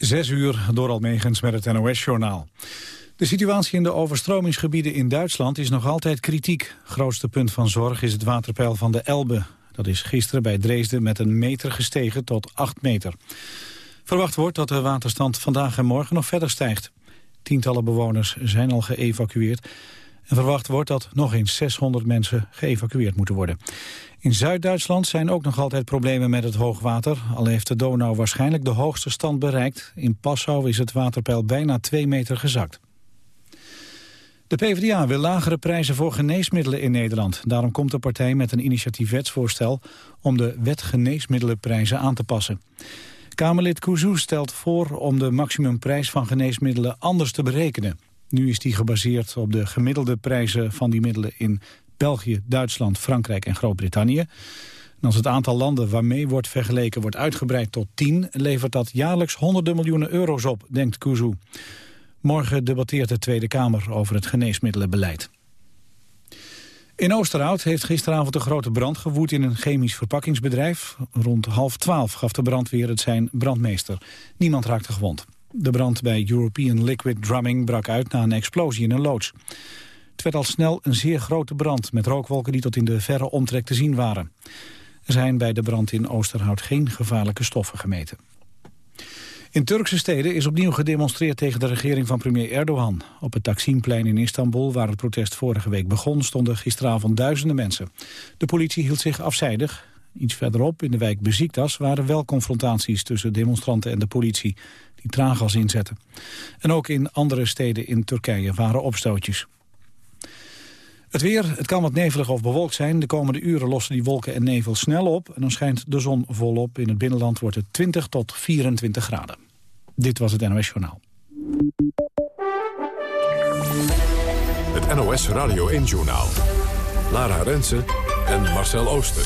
Zes uur door Almegens met het NOS-journaal. De situatie in de overstromingsgebieden in Duitsland is nog altijd kritiek. Grootste punt van zorg is het waterpeil van de Elbe. Dat is gisteren bij Dresden met een meter gestegen tot 8 meter. Verwacht wordt dat de waterstand vandaag en morgen nog verder stijgt. Tientallen bewoners zijn al geëvacueerd. En verwacht wordt dat nog eens 600 mensen geëvacueerd moeten worden. In Zuid-Duitsland zijn ook nog altijd problemen met het hoogwater. Al heeft de Donau waarschijnlijk de hoogste stand bereikt. In Passau is het waterpeil bijna 2 meter gezakt. De PvdA wil lagere prijzen voor geneesmiddelen in Nederland. Daarom komt de partij met een initiatiefwetsvoorstel... om de wet geneesmiddelenprijzen aan te passen. Kamerlid Kouzou stelt voor om de maximumprijs van geneesmiddelen anders te berekenen. Nu is die gebaseerd op de gemiddelde prijzen van die middelen in België, Duitsland, Frankrijk en Groot-Brittannië. Als het aantal landen waarmee wordt vergeleken wordt uitgebreid tot 10... levert dat jaarlijks honderden miljoenen euro's op, denkt Kuzu. Morgen debatteert de Tweede Kamer over het geneesmiddelenbeleid. In Oosterhout heeft gisteravond een grote brand gewoed in een chemisch verpakkingsbedrijf. Rond half twaalf gaf de brandweer het zijn brandmeester. Niemand raakte gewond. De brand bij European Liquid Drumming brak uit na een explosie in een loods. Het werd al snel een zeer grote brand met rookwolken die tot in de verre omtrek te zien waren. Er zijn bij de brand in Oosterhout geen gevaarlijke stoffen gemeten. In Turkse steden is opnieuw gedemonstreerd tegen de regering van premier Erdogan. Op het Taksimplein in Istanbul, waar het protest vorige week begon, stonden gisteravond duizenden mensen. De politie hield zich afzijdig. Iets verderop, in de wijk Beziktas, waren wel confrontaties tussen demonstranten en de politie, die traangas inzetten. En ook in andere steden in Turkije waren opstootjes. Het weer, het kan wat nevelig of bewolkt zijn. De komende uren lossen die wolken en nevel snel op... en dan schijnt de zon volop. In het binnenland wordt het 20 tot 24 graden. Dit was het NOS Journaal. Het NOS Radio 1 Journaal. Lara Rensen en Marcel Ooster.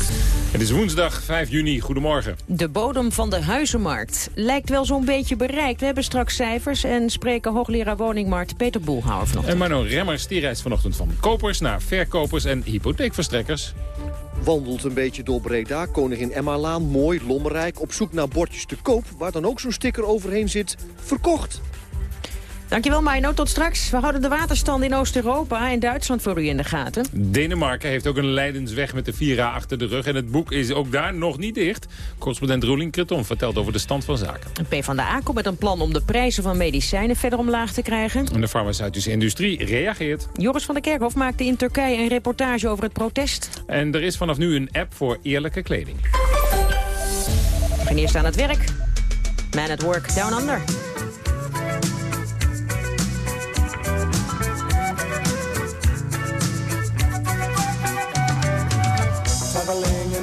Het is woensdag 5 juni. Goedemorgen. De bodem van de huizenmarkt lijkt wel zo'n beetje bereikt. We hebben straks cijfers en spreken hoogleraar woningmarkt Peter Boelhouwer vanochtend. En Marno Remmers die reist vanochtend van kopers naar verkopers en hypotheekverstrekkers. Wandelt een beetje door Breda, koningin Emma-laan, mooi, lommerrijk... op zoek naar bordjes te koop, waar dan ook zo'n sticker overheen zit, verkocht. Dankjewel Mino, tot straks. We houden de waterstand in Oost-Europa en Duitsland voor u in de gaten. Denemarken heeft ook een leidensweg met de 4A achter de rug. En het boek is ook daar nog niet dicht. Correspondent Roeling Kreton vertelt over de stand van zaken. Een PvdA komt met een plan om de prijzen van medicijnen verder omlaag te krijgen. En de farmaceutische industrie reageert. Joris van der Kerkhof maakte in Turkije een reportage over het protest. En er is vanaf nu een app voor eerlijke kleding. We gaan eerst aan het werk. Man at Work Down Under.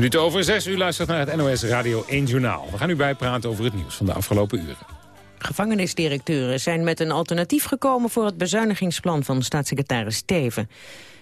Minuten over zes. U luistert naar het NOS Radio 1 Journaal. We gaan u bijpraten over het nieuws van de afgelopen uren. Gevangenisdirecteuren zijn met een alternatief gekomen... voor het bezuinigingsplan van staatssecretaris Steven.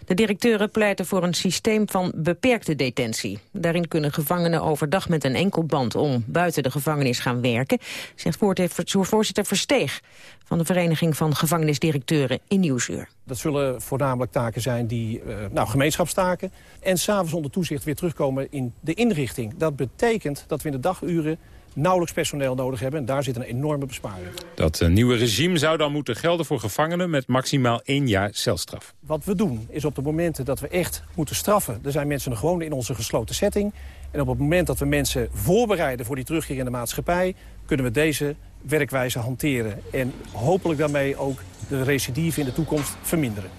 De directeuren pleiten voor een systeem van beperkte detentie. Daarin kunnen gevangenen overdag met een enkelband om buiten de gevangenis gaan werken, zegt voorzitter Versteeg van de Vereniging van Gevangenisdirecteuren in Nieuwsuur. Dat zullen voornamelijk taken zijn die, uh, nou, gemeenschapstaken. En s'avonds onder toezicht weer terugkomen in de inrichting. Dat betekent dat we in de daguren nauwelijks personeel nodig hebben. En daar zit een enorme besparing. Dat uh, nieuwe regime zou dan moeten gelden voor gevangenen met maximaal één jaar celstraf. Wat we doen is op de momenten dat we echt moeten straffen... er zijn mensen gewoon in onze gesloten setting. En op het moment dat we mensen voorbereiden voor die terugkeer in de maatschappij... kunnen we deze werkwijze hanteren. En hopelijk daarmee ook de recidive in de toekomst verminderen.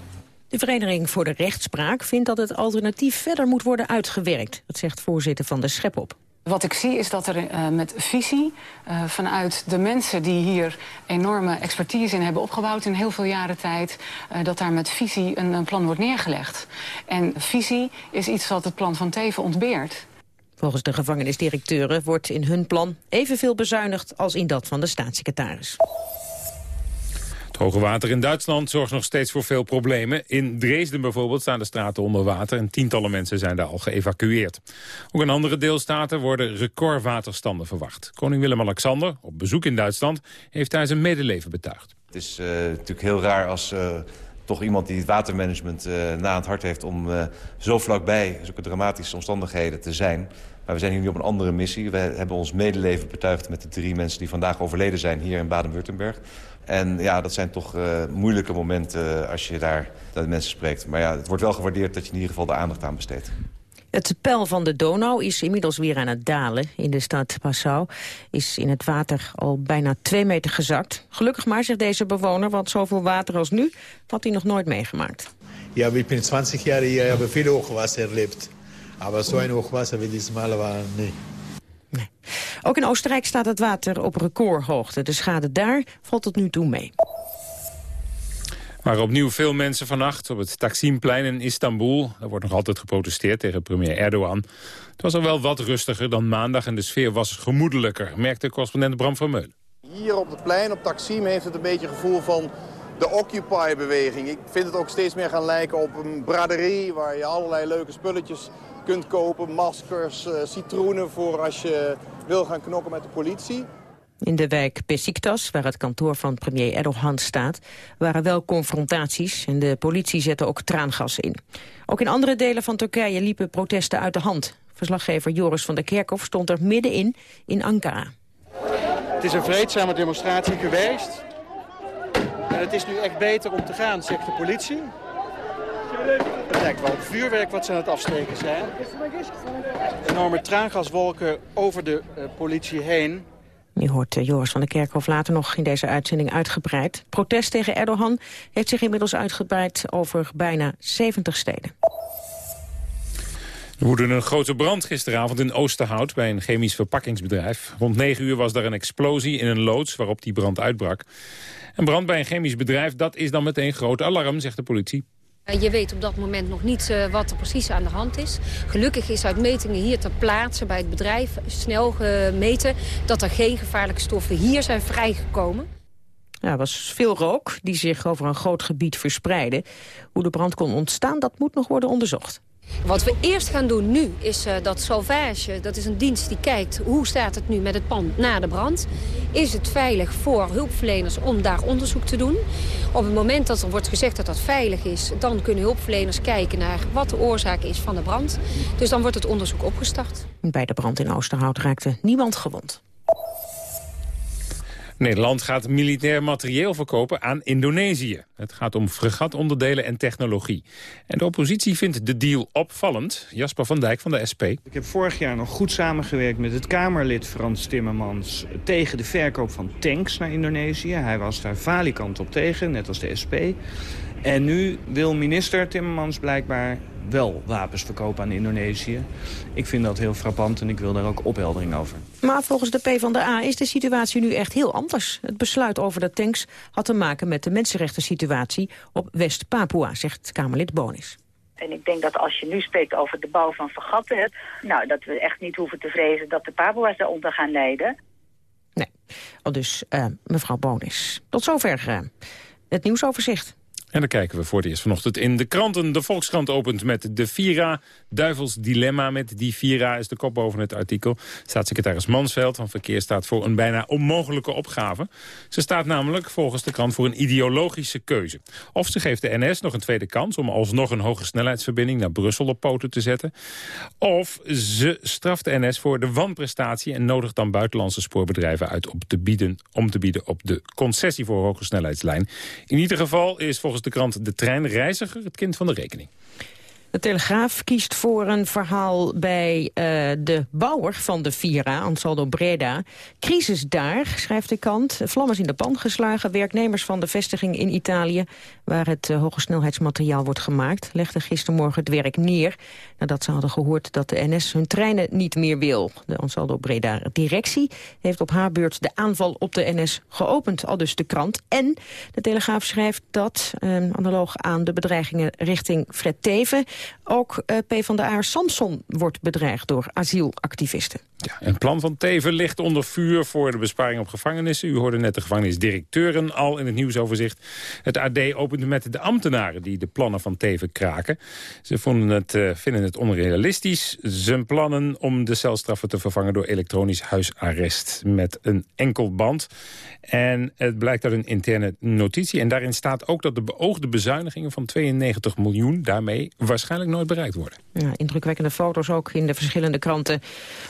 De Vereniging voor de Rechtspraak vindt dat het alternatief verder moet worden uitgewerkt. Dat zegt voorzitter van de Schepop. Wat ik zie is dat er uh, met visie uh, vanuit de mensen die hier enorme expertise in hebben opgebouwd in heel veel jaren tijd, uh, dat daar met visie een, een, plan wordt neergelegd. En visie is iets wat het plan van Teven ontbeert. Volgens de gevangenisdirecteuren wordt in hun plan evenveel bezuinigd als in dat van de staatssecretaris. Hoge water in Duitsland zorgt nog steeds voor veel problemen. In Dresden bijvoorbeeld staan de straten onder water... en tientallen mensen zijn daar al geëvacueerd. Ook in andere deelstaten worden recordwaterstanden verwacht. Koning Willem-Alexander, op bezoek in Duitsland... heeft daar zijn medeleven betuigd. Het is uh, natuurlijk heel raar als... Uh toch iemand die het watermanagement uh, na het hart heeft... om zo vlakbij zulke dramatische omstandigheden te zijn. Maar we zijn hier nu op een andere missie. We hebben ons medeleven betuigd met de drie mensen... die vandaag overleden zijn hier in Baden-Württemberg. En ja, dat zijn toch uh, moeilijke momenten als je daar naar de mensen spreekt. Maar ja, het wordt wel gewaardeerd dat je in ieder geval de aandacht aan besteedt. Het peil van de Donau is inmiddels weer aan het dalen. In de stad Passau is in het water al bijna twee meter gezakt. Gelukkig maar, zegt deze bewoner, want zoveel water als nu had hij nog nooit meegemaakt. Ja, ik ben 20 jaar hier, ik heb veel hoogwater erlebt. Maar zo'n hoogwater wie dit Mal war, nee. Nee. Ook in Oostenrijk staat het water op recordhoogte. De schade daar valt tot nu toe mee. Maar opnieuw veel mensen vannacht op het Taksimplein in Istanbul. Er wordt nog altijd geprotesteerd tegen premier Erdogan. Het was al wel wat rustiger dan maandag en de sfeer was gemoedelijker, merkte correspondent Bram van Meulen. Hier op het plein, op Taksim, heeft het een beetje het gevoel van de Occupy-beweging. Ik vind het ook steeds meer gaan lijken op een braderie waar je allerlei leuke spulletjes kunt kopen. Maskers, uh, citroenen voor als je wil gaan knokken met de politie. In de wijk Besiktas, waar het kantoor van premier Erdogan staat... waren wel confrontaties en de politie zette ook traangas in. Ook in andere delen van Turkije liepen protesten uit de hand. Verslaggever Joris van der Kerkhof stond er middenin in Ankara. Het is een vreedzame demonstratie geweest. En het is nu echt beter om te gaan, zegt de politie. Het lijkt wel op vuurwerk wat ze aan het afsteken zijn. Enorme traangaswolken over de uh, politie heen. Je hoort uh, Joris van der Kerkhof later nog in deze uitzending uitgebreid. Protest tegen Erdogan heeft zich inmiddels uitgebreid over bijna 70 steden. Er woedde een grote brand gisteravond in Oosterhout bij een chemisch verpakkingsbedrijf. Rond 9 uur was daar een explosie in een loods waarop die brand uitbrak. Een brand bij een chemisch bedrijf, dat is dan meteen groot alarm, zegt de politie. Je weet op dat moment nog niet uh, wat er precies aan de hand is. Gelukkig is uit metingen hier ter plaatse bij het bedrijf snel gemeten... dat er geen gevaarlijke stoffen hier zijn vrijgekomen. Ja, er was veel rook die zich over een groot gebied verspreidde. Hoe de brand kon ontstaan, dat moet nog worden onderzocht. Wat we eerst gaan doen nu is uh, dat Salvage, dat is een dienst die kijkt... hoe staat het nu met het pand na de brand. Is het veilig voor hulpverleners om daar onderzoek te doen? Op het moment dat er wordt gezegd dat dat veilig is... dan kunnen hulpverleners kijken naar wat de oorzaak is van de brand. Dus dan wordt het onderzoek opgestart. Bij de brand in Oosterhout raakte niemand gewond. Nederland gaat militair materieel verkopen aan Indonesië. Het gaat om fregatonderdelen en technologie. En de oppositie vindt de deal opvallend. Jasper van Dijk van de SP. Ik heb vorig jaar nog goed samengewerkt met het Kamerlid Frans Timmermans... tegen de verkoop van tanks naar Indonesië. Hij was daar valikant op tegen, net als de SP. En nu wil minister Timmermans blijkbaar wel wapens verkopen aan Indonesië. Ik vind dat heel frappant en ik wil daar ook opheldering over. Maar volgens de PvdA is de situatie nu echt heel anders. Het besluit over de tanks had te maken met de mensenrechten situatie op West-Papua, zegt Kamerlid Bonis. En ik denk dat als je nu spreekt over de bouw van vergatten... nou, dat we echt niet hoeven te vrezen dat de Papua's daaronder gaan lijden. Nee, al dus uh, mevrouw Bonis. Tot zover uh, het nieuwsoverzicht. En dan kijken we voor het eerst vanochtend in de kranten. De Volkskrant opent met de Vira. Duivels dilemma met die Vira is de kop boven het artikel. Staatssecretaris Mansveld van Verkeer staat voor een bijna onmogelijke opgave. Ze staat namelijk volgens de krant voor een ideologische keuze. Of ze geeft de NS nog een tweede kans om alsnog een hoge snelheidsverbinding naar Brussel op poten te zetten. Of ze straft de NS voor de wanprestatie en nodigt dan buitenlandse spoorbedrijven uit op te bieden, om te bieden op de concessie voor hoge snelheidslijn. In ieder geval is volgens de krant De Treinreiziger het kind van de rekening. De Telegraaf kiest voor een verhaal bij uh, de bouwer van de Vira, Ansaldo Breda. Crisis daar, schrijft de kant. Vlam is in de pan geslagen. Werknemers van de vestiging in Italië, waar het uh, hoge snelheidsmateriaal wordt gemaakt, legden gistermorgen het werk neer. Nadat ze hadden gehoord dat de NS hun treinen niet meer wil. De Ansaldo Breda directie heeft op haar beurt de aanval op de NS geopend, al dus de krant. En de Telegraaf schrijft dat, uh, analoog aan de bedreigingen richting Fred Teven, ook uh, PvdA Samson wordt bedreigd door asielactivisten. Ja, een plan van Teven ligt onder vuur voor de besparing op gevangenissen. U hoorde net de gevangenisdirecteuren al in het nieuwsoverzicht. Het AD opende met de ambtenaren die de plannen van Teven kraken. Ze vonden het, uh, vinden het onrealistisch. Zijn plannen om de celstraffen te vervangen door elektronisch huisarrest met een enkel band. En het blijkt uit een interne notitie. En daarin staat ook dat de beoogde bezuinigingen van 92 miljoen daarmee waarschijnlijk nooit bereikt worden. Ja, indrukwekkende foto's ook in de verschillende kranten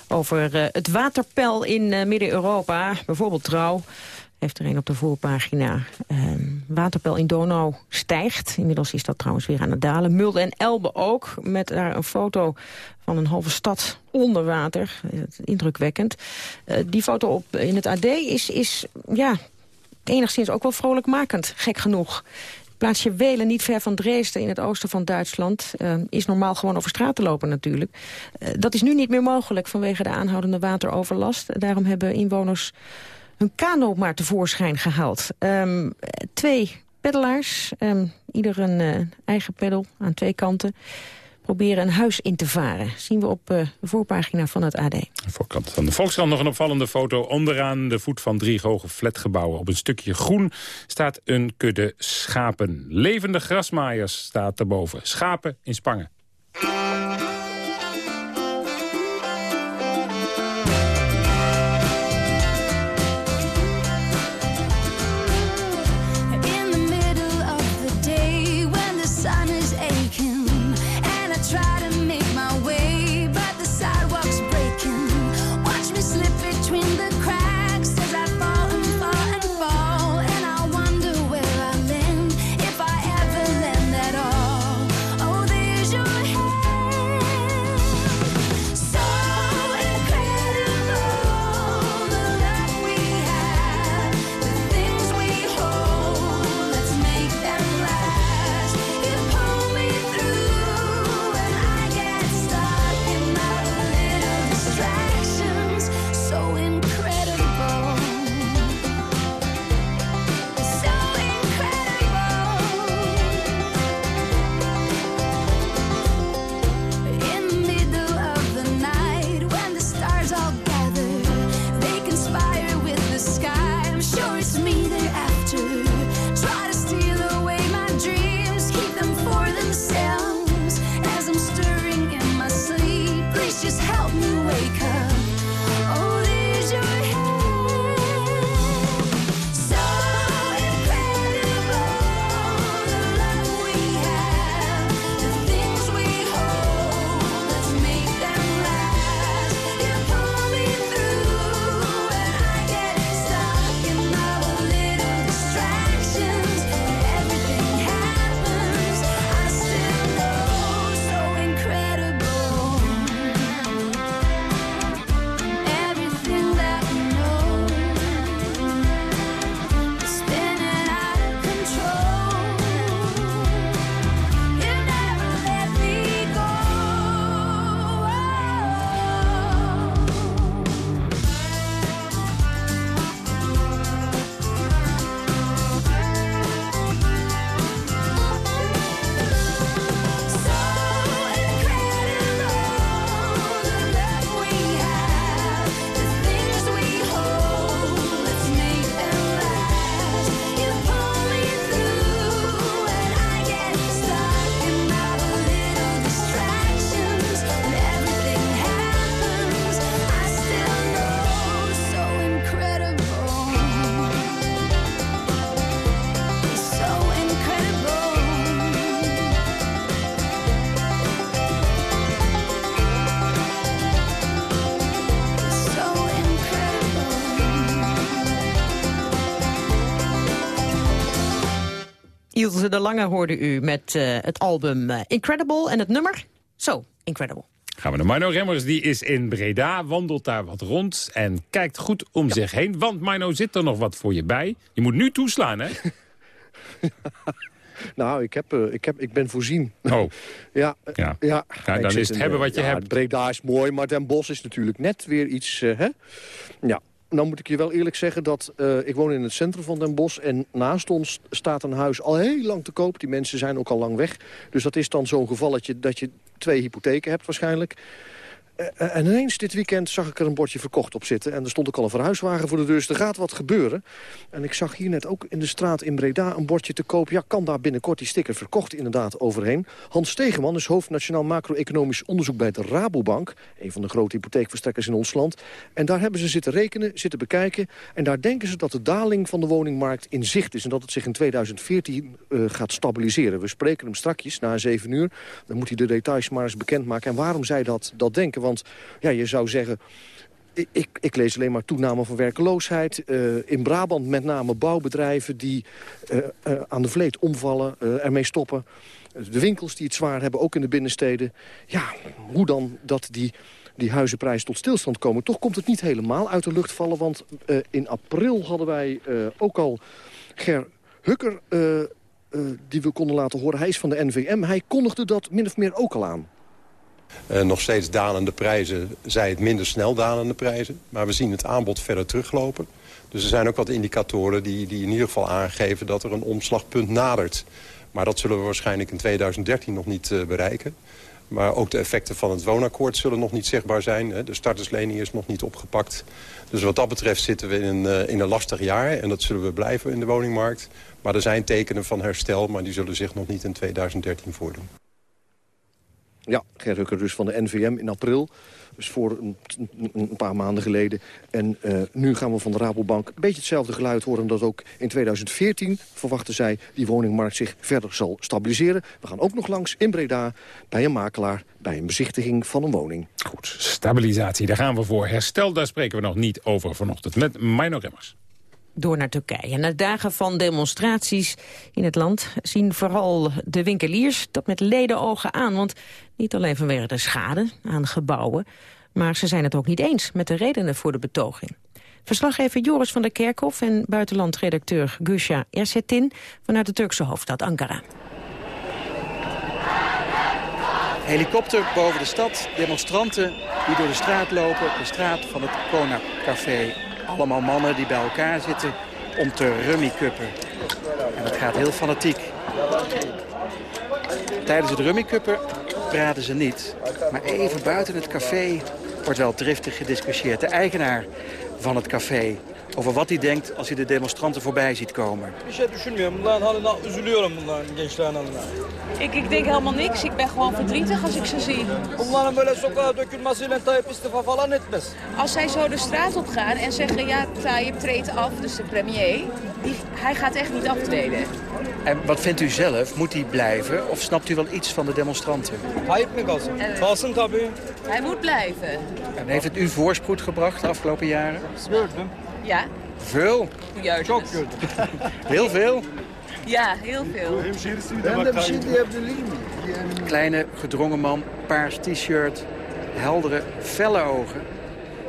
over uh, het waterpeil in uh, Midden-Europa. Bijvoorbeeld Trouw heeft er een op de voorpagina. Uh, waterpeil in Donau stijgt. Inmiddels is dat trouwens weer aan het dalen. Mulde en Elbe ook, met daar een foto van een halve stad onder water. Indrukwekkend. Uh, die foto op, in het AD is, is ja, enigszins ook wel vrolijkmakend, gek genoeg. Plaatsje Welen, niet ver van Dresden in het oosten van Duitsland... Uh, is normaal gewoon over straat te lopen natuurlijk. Uh, dat is nu niet meer mogelijk vanwege de aanhoudende wateroverlast. Daarom hebben inwoners hun kano maar tevoorschijn gehaald. Um, twee peddelaars, um, ieder een uh, eigen peddel aan twee kanten proberen een huis in te varen. Zien we op uh, de voorpagina van het AD. Voorkant van de Volkskrant nog een opvallende foto. Onderaan de voet van drie hoge flatgebouwen op een stukje groen staat een kudde schapen. Levende grasmaaiers staat erboven. Schapen in Spangen. Ilse de Lange hoorde u met uh, het album uh, Incredible en het nummer Zo, Incredible. Gaan we naar Mino Remmers, die is in Breda, wandelt daar wat rond en kijkt goed om ja. zich heen. Want Mino, zit er nog wat voor je bij? Je moet nu toeslaan, hè? Nou, ik, heb, uh, ik, heb, ik ben voorzien. Oh. ja, ja. ja. ja dan is het in, hebben wat je ja, hebt. Breda is mooi, maar Den Bosch is natuurlijk net weer iets... Uh, hè? Ja, nou moet ik je wel eerlijk zeggen dat uh, ik woon in het centrum van Den Bosch... en naast ons staat een huis al heel lang te koop. Die mensen zijn ook al lang weg. Dus dat is dan zo'n gevalletje dat je twee hypotheken hebt waarschijnlijk. Uh, en ineens dit weekend zag ik er een bordje verkocht op zitten. En er stond ook al een verhuiswagen voor de deur. Dus er gaat wat gebeuren. En ik zag hier net ook in de straat in Breda een bordje te koop. Ja, kan daar binnenkort die sticker verkocht inderdaad overheen. Hans Stegeman is hoofd Nationaal Macro-Economisch Onderzoek bij de Rabobank. Een van de grote hypotheekverstrekkers in ons land. En daar hebben ze zitten rekenen, zitten bekijken. En daar denken ze dat de daling van de woningmarkt in zicht is. En dat het zich in 2014 uh, gaat stabiliseren. We spreken hem strakjes na 7 uur. Dan moet hij de details maar eens bekendmaken. En waarom zij dat, dat denken... Want ja, je zou zeggen... Ik, ik, lees alleen maar toename van werkeloosheid. Uh, in Brabant met name bouwbedrijven die uh, uh, aan de vleet omvallen, ermee stoppen. De winkels die het zwaar hebben, ook in de binnensteden. Ja, hoe dan dat die, die huizenprijzen tot stilstand komen? Toch komt het niet helemaal uit de lucht vallen. Want in april hadden wij ook al Ger Hukker... die we konden laten horen, hij is van de NVM. Hij kondigde dat min of meer ook al aan. Uh, nog steeds dalende prijzen, zij het minder snel dalende prijzen. Maar we zien het aanbod verder teruglopen. Dus er zijn ook wat indicatoren die, die in ieder geval aangeven... dat er een omslagpunt nadert. Maar dat zullen we waarschijnlijk in 2013 nog niet uh, bereiken. Maar ook de effecten van het woonakkoord zullen nog niet zichtbaar zijn. Hè. De starterslening is nog niet opgepakt. Dus wat dat betreft zitten we in uh, in een lastig jaar. En dat zullen we blijven in de woningmarkt. Maar er zijn tekenen van herstel, maar die zullen zich nog niet in 2013 voordoen. Ja, Ger Hukker dus van de NVM in april. Dus voor een, een paar maanden geleden. En uh, nu gaan we van de Rabobank een beetje hetzelfde geluid horen... dat ook in 2014, verwachten zij, die woningmarkt zich verder zal stabiliseren. We gaan ook nog langs in Breda bij een makelaar... bij een bezichtiging van een woning. Goed, stabilisatie, daar gaan we voor. Herstel, daar spreken we nog niet over vanochtend met Mino Remmers door naar Turkije. Na dagen van demonstraties in het land zien vooral de winkeliers dat met ledenogen aan. Want niet alleen vanwege de schade aan gebouwen, maar ze zijn het ook niet eens met de redenen voor de betoging. Verslaggever Joris van der Kerkhof en buitenlandredacteur Gusha Ersetin vanuit de Turkse hoofdstad Ankara. Helikopter boven de stad, demonstranten die door de straat lopen, de straat van het Kona Café allemaal mannen die bij elkaar zitten om te rummikuppen. En dat gaat heel fanatiek. Tijdens het rummikuppen praten ze niet. Maar even buiten het café wordt wel driftig gediscussieerd. De eigenaar van het café over wat hij denkt als hij de demonstranten voorbij ziet komen. Ik, ik denk helemaal niks. Ik ben gewoon verdrietig als ik ze zie. Als zij zo de straat op gaan en zeggen, ja, Tayyip treedt af, dus de premier, die, hij gaat echt niet aftreden. En wat vindt u zelf? Moet hij blijven? Of snapt u wel iets van de demonstranten? Hij moet blijven. En heeft het u voorspoed gebracht de afgelopen jaren? Ja. Veel? Juist. Heel veel? Ja, heel veel. Kleine, gedrongen man, paars t-shirt, heldere, felle ogen.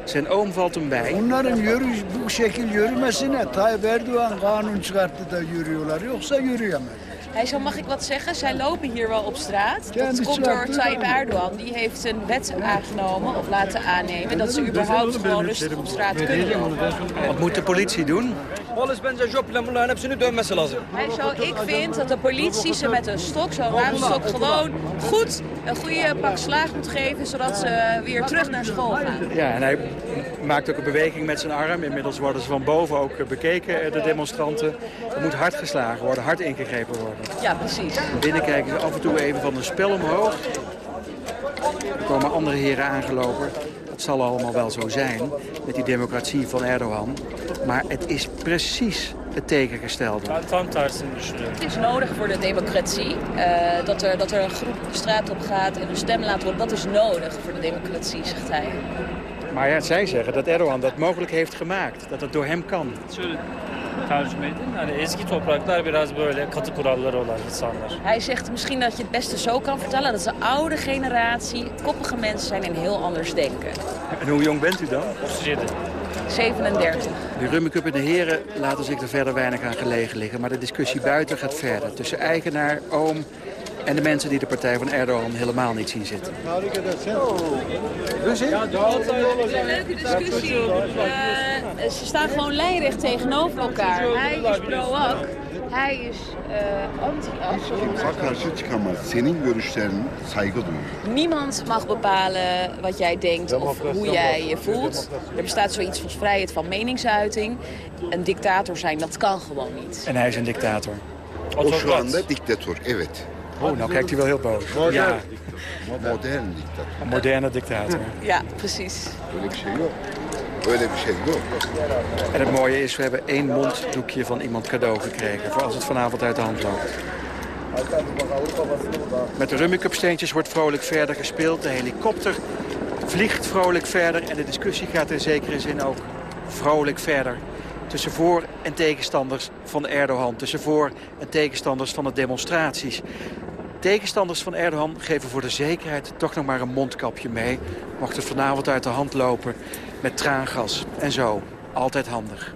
Zijn oom valt hem bij. Onların yürüyüş bu şekil yürümesine Tayyip Erdoğan kanun çıkarttı da yürüyorlar. Yoksa yürüyemez. Hij zo mag ik wat zeggen, zij lopen hier wel op straat. Dat komt door Tayyip Erdogan. Die heeft een wet aangenomen of laten aannemen... dat ze überhaupt gewoon rustig op straat kunnen lopen. Wat moet de politie doen? Hij zo, ik vind dat de politie ze met een stok, zo'n raamstok, gewoon goed een goede pak slaag moet geven... zodat ze weer terug naar school gaan. Ja, en hij maakt ook een beweging met zijn arm. Inmiddels worden ze van boven ook bekeken, de demonstranten. Er moet hard geslagen worden, hard ingegrepen worden. Ja, precies. Binnen kijken ze af en toe even van een spel omhoog. Er komen andere heren aangelopen. Dat zal allemaal wel zo zijn met die democratie van Erdogan. Maar het is precies het tegengestelde. Het is nodig voor de democratie. Uh, dat, er, dat er een groep de straat op gaat en een stem laat horen. Dat is nodig voor de democratie, zegt hij. Maar ja, zij zeggen dat Erdogan dat mogelijk heeft gemaakt. Dat het door hem kan. tercüme edin. Hani eski topraklar biraz böyle katı kuralları olan insanlar. Hij zegt misschien dat je het beste zo kan vertellen... dat de oude generatie koppige mensen zijn en heel anders denken. En hoe jong bent u dan? 37. De Rummencup en de heren laten zich er verder weinig aan gelegen liggen. Maar de discussie buiten gaat verder. Tussen eigenaar, oom en de mensen die de partij van Erdogan helemaal niet zien zitten. Ruzie? Ja, een leuke discussie. Uh, ze staan gewoon lijnrecht tegenover elkaar. Hij is pro-ak. Hij is uh, anti-as. Kimse karşı çıkamaz. Senin görüşlerine saygı duyuyor. Niemand mag bepalen wat jij denkt of hoe jij je voelt. Er bestaat zoiets als vrijheid van meningsuiting. Een dictator zijn, dat kan gewoon niet. En hij is een dictator. O şu anda diktatör, evet. Oh, nou kijkt hij wel heel boos. Modern Ja, Modern diktatör. een moderne dictator. Ja, precies. Öyle bir şey yok. En het mooie is, we hebben één monddoekje van iemand cadeau gekregen... voor als het vanavond uit de hand loopt. Met de Rummicup steentjes wordt vrolijk verder gespeeld. De helikopter vliegt vrolijk verder. En de discussie gaat in zekere zin ook vrolijk verder. Tussen voor- en tegenstanders van Erdogan. Tussen voor- en tegenstanders van de demonstraties. Tegenstanders van Erdogan geven voor de zekerheid toch nog maar een mondkapje mee. Mocht het vanavond uit de hand lopen met traangas. En zo, altijd handig.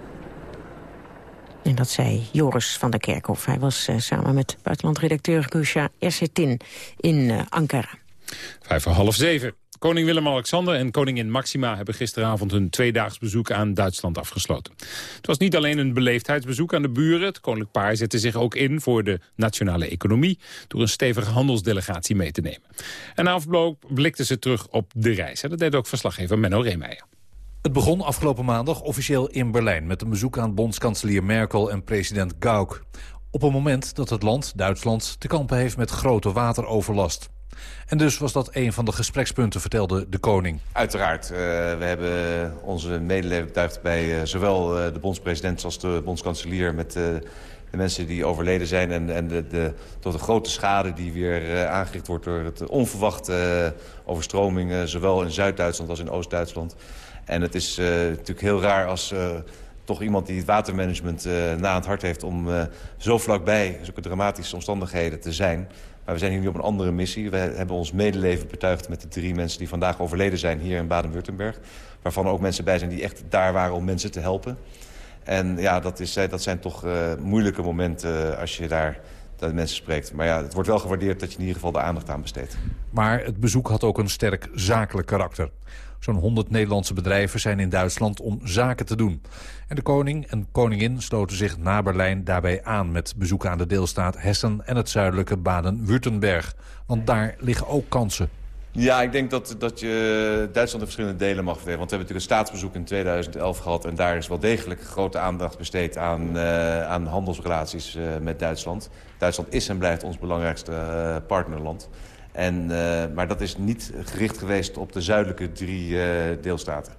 En dat zei Joris van der Kerkhof. Hij was eh, samen met buitenlandredacteur Gusha Ersetin in eh, Ankara. Vijf voor half zeven. Koning Willem-Alexander en koningin Maxima hebben gisteravond hun tweedaags bezoek aan Duitsland afgesloten. Het was niet alleen een beleefdheidsbezoek aan de buren. Het koninklijk paar zette zich ook in voor de nationale economie door een stevige handelsdelegatie mee te nemen. En na afloop blikten ze terug op de reis. En dat deed ook verslaggever Menno Reemeijer. Het begon afgelopen maandag officieel in Berlijn... met een bezoek aan bondskanselier Merkel en president Gauck. Op een moment dat het land, Duitsland, te kampen heeft met grote wateroverlast. En dus was dat een van de gesprekspunten, vertelde de koning. Uiteraard. eh, we hebben onze medeleven betuigd bij eh, zowel eh, de bondspresident als de bondskanselier... met de mensen die overleden zijn en, en de, de, tot de grote schade die weer aangericht wordt... door het onverwachte overstromingen, zowel in Zuid-Duitsland als in Oost-Duitsland. En het is eh, natuurlijk heel raar als eh, toch iemand die het watermanagement eh, na aan het hart heeft... om zo vlakbij zulke dramatische omstandigheden te zijn... Maar we zijn hier nu op een andere missie. We hebben ons medeleven betuigd met de drie mensen die vandaag overleden zijn hier in Baden-Württemberg. Waarvan ook mensen bij zijn die echt daar waren om mensen te helpen. En ja, dat, is, dat zijn toch moeilijke momenten als je daar dat mensen spreekt. Maar ja, het wordt wel gewaardeerd dat je in ieder geval de aandacht aan besteedt. Maar het bezoek had ook een sterk zakelijk karakter. Zo'n 100 Nederlandse bedrijven zijn in Duitsland om zaken te doen. En de koning en koningin sloten zich na Berlijn daarbij aan... met bezoeken aan de deelstaat Hessen en het zuidelijke Baden-Württemberg. Want daar liggen ook kansen. Ja, ik denk dat, dat je Duitsland in verschillende delen mag verdelen. Want we hebben natuurlijk een staatsbezoek in 2011 gehad... en daar is wel degelijk grote aandacht besteed aan, eh, aan handelsrelaties eh, met Duitsland. Duitsland is en blijft ons belangrijkste eh, partnerland. En, eh, maar dat is niet gericht geweest op de zuidelijke drie eh, deelstaten.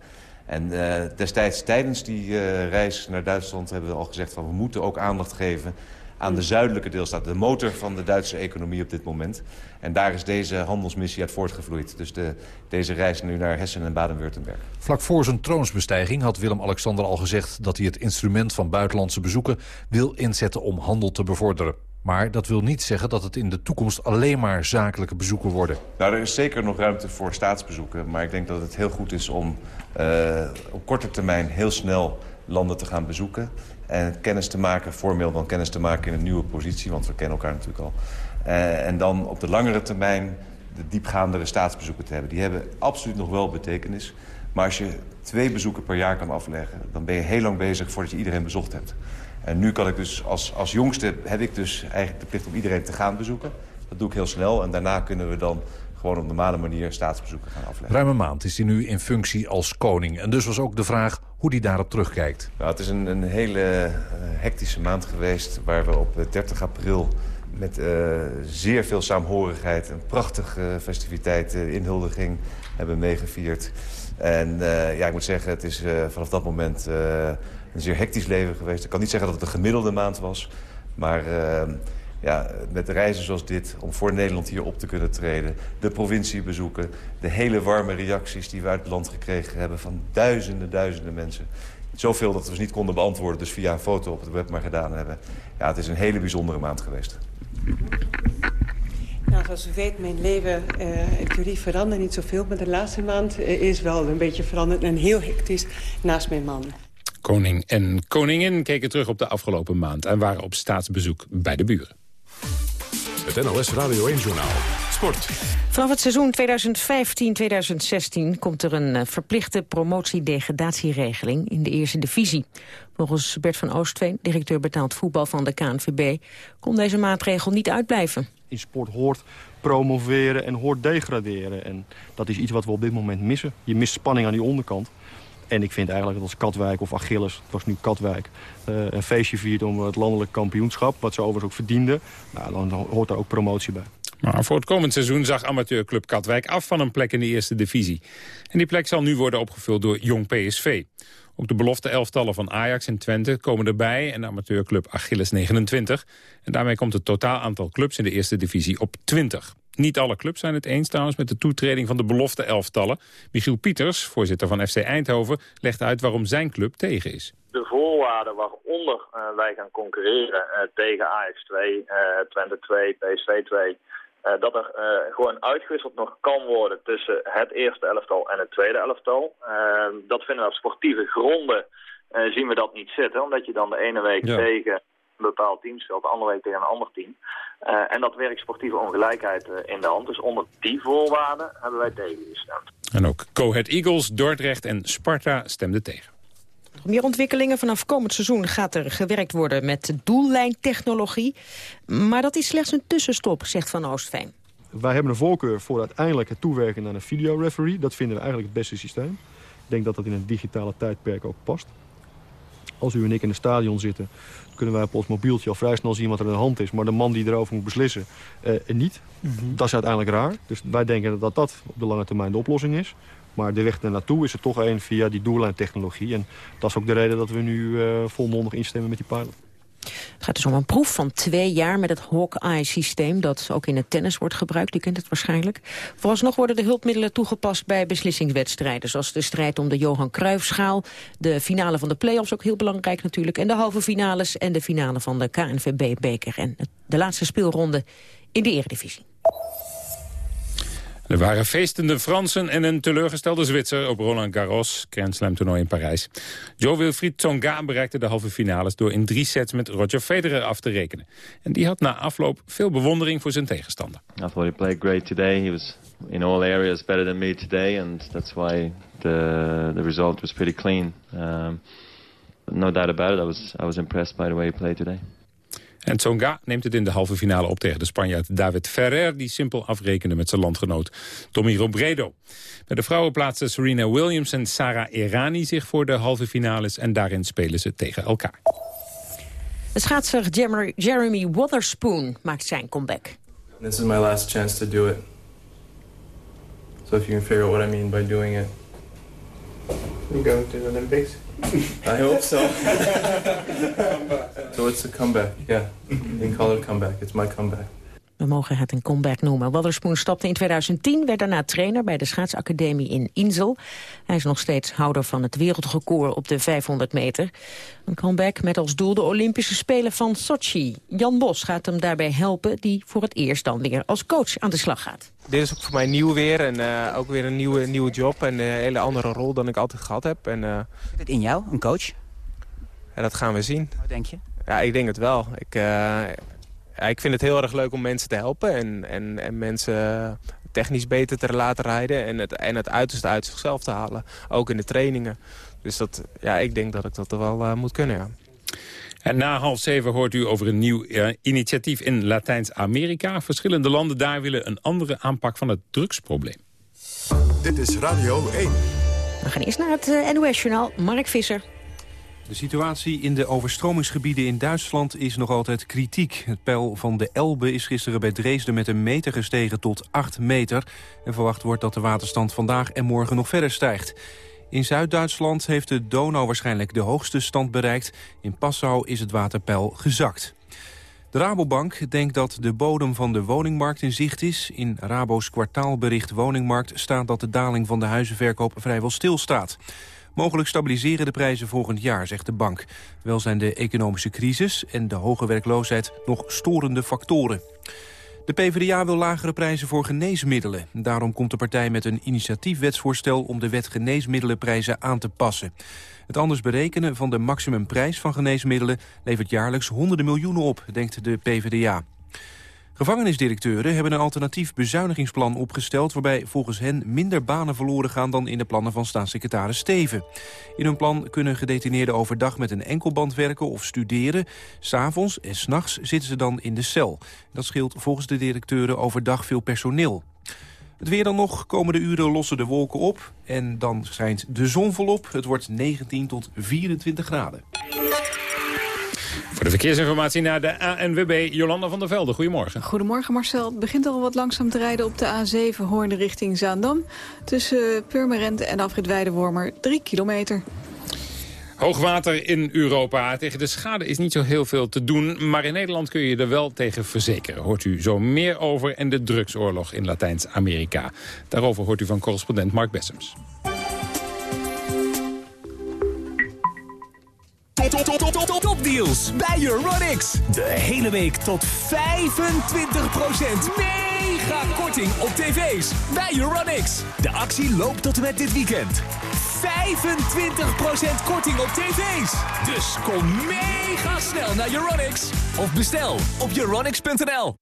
En eh, destijds tijdens die reis naar Duitsland hebben we al gezegd... van we moeten ook aandacht geven aan de zuidelijke deelstaten. De motor van de Duitse economie op dit moment. En daar is deze handelsmissie uit voortgevloeid. Dus de, deze reis nu naar Hessen en Baden-Württemberg. Vlak voor zijn troonsbestijging had Willem-Alexander al gezegd... dat hij het instrument van buitenlandse bezoeken wil inzetten om handel te bevorderen. Maar dat wil niet zeggen dat het in de toekomst alleen maar zakelijke bezoeken worden. Nou, er is zeker nog ruimte voor staatsbezoeken. Maar ik denk dat het heel goed is om uh, op korte termijn heel snel landen te gaan bezoeken. En kennis te maken, formeel dan kennis te maken in een nieuwe positie. Want we kennen elkaar natuurlijk al. Uh, en dan op de langere termijn de diepgaandere staatsbezoeken te hebben. Die hebben absoluut nog wel betekenis. Maar als je twee bezoeken per jaar kan afleggen... dan ben je heel lang bezig voordat je iedereen bezocht hebt. En nu kan ik dus als, als jongste heb ik dus eigenlijk de plicht om iedereen te gaan bezoeken. Dat doe ik heel snel en daarna kunnen we dan gewoon op normale manier staatsbezoeken gaan afleggen. Ruim een maand is hij nu in functie als koning. En dus was ook de vraag hoe hij daarop terugkijkt. Nou, het is een, een hele uh, hectische maand geweest waar we op 30 april met uh, zeer veel saamhorigheid... een prachtige festiviteit, uh, inhuldiging hebben meegevierd. En uh, ja, ik moet zeggen, het is vanaf dat moment een zeer hectisch leven geweest. Ik kan niet zeggen dat het een gemiddelde maand was. Maar uh, ja, met reizen zoals dit, om voor Nederland hier op te kunnen treden... de provincie bezoeken, de hele warme reacties die we uit het land gekregen hebben... van duizenden, duizenden mensen Zoveel dat we ze niet konden beantwoorden, dus via een foto op het web maar gedaan hebben. Ja, het is een hele bijzondere maand geweest. Nou, zoals u weet, mijn leven uh, in theorie verandert niet zoveel. Maar de laatste maand uh, is wel een beetje veranderd en heel hectisch naast mijn man. Koning en koningin keken terug op de afgelopen maand... en waren op staatsbezoek bij de buren. Het NOS Radio 1-journaal. Sport. Vanaf het seizoen 2015-2016 komt er een uh, verplichte promotie-degradatieregeling in de eerste divisie. Volgens Bert van Oostveen, directeur betaald voetbal van de KNVB, kon deze maatregel niet uitblijven. In sport hoort promoveren en hoort degraderen. En dat is iets wat we op dit moment missen. Je mist spanning aan die onderkant. En ik vind eigenlijk dat als Katwijk of Achilles, het was nu Katwijk... Uh, een feestje viert om het landelijk kampioenschap, wat ze overigens ook verdienden... Nou, dan hoort daar ook promotie bij. Maar voor het komend seizoen zag amateurclub Katwijk af van een plek in de eerste divisie. En die plek zal nu worden opgevuld door Jong PSV. Ook de belofte elftallen van Ajax en Twente komen erbij... en amateurclub Achilles 29. En daarmee komt het totaal aantal clubs in de eerste divisie op 20. Niet alle clubs zijn het eens trouwens met de toetreding van de belofte elftallen. Michiel Pieters, voorzitter van FC Eindhoven, legt uit waarom zijn club tegen is. De voorwaarden waaronder uh, wij gaan concurreren uh, tegen Ajax 2, uh, Twente 2, PSV 2... Uh, dat er gewoon uitgewisseld nog kan worden tussen het eerste elftal en het tweede elftal. Dat vinden we op sportieve gronden zien we dat niet zitten. Omdat je dan de ene week ja. tegen een bepaald team speelt, de andere week tegen een ander team. en dat werkt sportieve ongelijkheid in de hand. Dus onder die voorwaarden hebben wij tegengestemd. En ook Cohet Eagles, Dordrecht en Sparta stemden tegen. Meer ontwikkelingen vanaf komend seizoen gaat er gewerkt worden met doellijntechnologie. Maar dat is slechts een tussenstop, zegt Van Oostveen. Wij hebben een voorkeur voor uiteindelijk het toewerken naar een videoreferee. Dat vinden we eigenlijk het beste systeem. Ik denk dat dat in het digitale tijdperk ook past. Als u en ik in het stadion zitten, kunnen wij op ons mobieltje al vrij snel zien wat er aan de hand is. Maar de man die erover moet beslissen, eh, niet. Mm -hmm. Dat is uiteindelijk raar. Dus wij denken dat dat op de lange termijn de oplossing is. Maar de weg naartoe is er toch één via die doellijntechnologie. En dat is ook de reden dat we nu uh, volmondig instemmen met die pilot. Het gaat dus om een proef van twee jaar met het Hawkeye-systeem... dat ook in het tennis wordt gebruikt, u kent het waarschijnlijk. Vooralsnog worden de hulpmiddelen toegepast bij beslissingswedstrijden... zoals de strijd om de Johan Cruijffschaal... de finale van de play-offs, ook heel belangrijk natuurlijk... en de halve finales en de finale van de KNVB-beker... en de laatste speelronde in de eredivisie. Er waren feestende Fransen en een teleurgestelde Zwitser op Roland Garros, Grand Slam toernooi in Parijs. Joe Wilfried Tsonga bereikte de halve finales door in drie sets met Roger Federer af te rekenen. En die had na afloop veel bewondering voor zijn tegenstander. I thought he played great today. He was in all areas better than me today and that's why the the result was pretty clean. Um, no doubt about it. I was I was impressed by the way he played today. En Tsonga neemt het in de halve finale op tegen de Spanjaard David Ferrer... die simpel afrekende met zijn landgenoot Tommy Robredo. Bij de vrouwen plaatsen Serena Williams en Sarah Errani zich voor de halve finales... en daarin spelen ze tegen elkaar. De schaatser Jeremy Wotherspoon maakt zijn comeback. This is my last chance to do it. So if you can figure out what I mean by doing it. You going to the Olympics? I hope so. so it's a comeback, yeah. You can call it a comeback. It's my comeback. We mogen het een comeback noemen. Watherspoon stapte in 2010, werd daarna trainer bij de schaatsacademie in Insel. Hij is nog steeds houder van het wereldrecord op de 500 meter. Een comeback met als doel de Olympische Spelen van Sochi. Jan Bos gaat hem daarbij helpen, die voor het eerst dan weer als coach aan de slag gaat. Dit is ook voor mij nieuw weer en uh, ook weer een nieuwe, nieuwe job en een hele andere rol dan ik altijd gehad heb. En, uh, Zit het in jou, een coach? Ja, dat gaan we zien. Wat denk je? Ja, ik denk het wel. Ik, uh, ja, ik vind het heel erg leuk om mensen te helpen en, en, en mensen technisch beter te laten rijden en het, en het uiterste uit zichzelf te halen. Ook in de trainingen. Dus dat, ja, ik denk dat ik dat er wel uh, moet kunnen, ja. En na half zeven hoort u over een nieuw uh, initiatief in Latijns-Amerika. Verschillende landen daar willen een andere aanpak van het drugsprobleem. Dit is Radio 1. We gaan eerst naar het uh, NOS-journaal. Mark Visser. De situatie in de overstromingsgebieden in Duitsland is nog altijd kritiek. Het peil van de Elbe is gisteren bij Dresden met een meter gestegen tot 8 meter. En verwacht wordt dat de waterstand vandaag en morgen nog verder stijgt. In Zuid-Duitsland heeft de Donau waarschijnlijk de hoogste stand bereikt. In Passau is het waterpeil gezakt. De Rabobank denkt dat de bodem van de woningmarkt in zicht is. In Rabo's kwartaalbericht Woningmarkt staat dat de daling van de huizenverkoop vrijwel stilstaat. Mogelijk stabiliseren de prijzen volgend jaar, zegt de bank. Wel zijn de economische crisis en de hoge werkloosheid nog storende factoren. De PvdA wil lagere prijzen voor geneesmiddelen. Daarom komt de partij met een initiatiefwetsvoorstel... om de wet geneesmiddelenprijzen aan te passen. Het anders berekenen van de maximumprijs van geneesmiddelen... levert jaarlijks honderden miljoenen op, denkt de PvdA. Gevangenisdirecteuren hebben een alternatief bezuinigingsplan opgesteld... waarbij volgens hen minder banen verloren gaan dan in de plannen van staatssecretaris Steven. In hun plan kunnen gedetineerden overdag met een enkelband werken of studeren. S'avonds en s'nachts zitten ze dan in de cel. Dat scheelt volgens de directeuren overdag veel personeel. Het weer dan nog. Komende uren lossen de wolken op. En dan schijnt de zon volop. Het wordt 19 tot 24 graden. Voor de verkeersinformatie naar de ANWB, Jolanda van der Velde. Goedemorgen. Goedemorgen Marcel. Het begint al wat langzaam te rijden op de A7 Hoorn richting Zaandam. Tussen Purmerend en Afrit Weidewormer 3 kilometer. Hoogwater in Europa. Tegen de schade is niet zo heel veel te doen, maar in Nederland kun je er wel tegen verzekeren. Hoort u zo meer over en de drugsoorlog in Latijns-Amerika. Daarover hoort u van correspondent Mark Bessems. Top, top, top, topdeals bij Euronics. De hele week tot 25% mega korting op tv's bij Euronics. De actie loopt tot en met dit weekend. 25% korting op tv's. Dus kom mega snel naar Euronics. Of bestel op euronics.nl.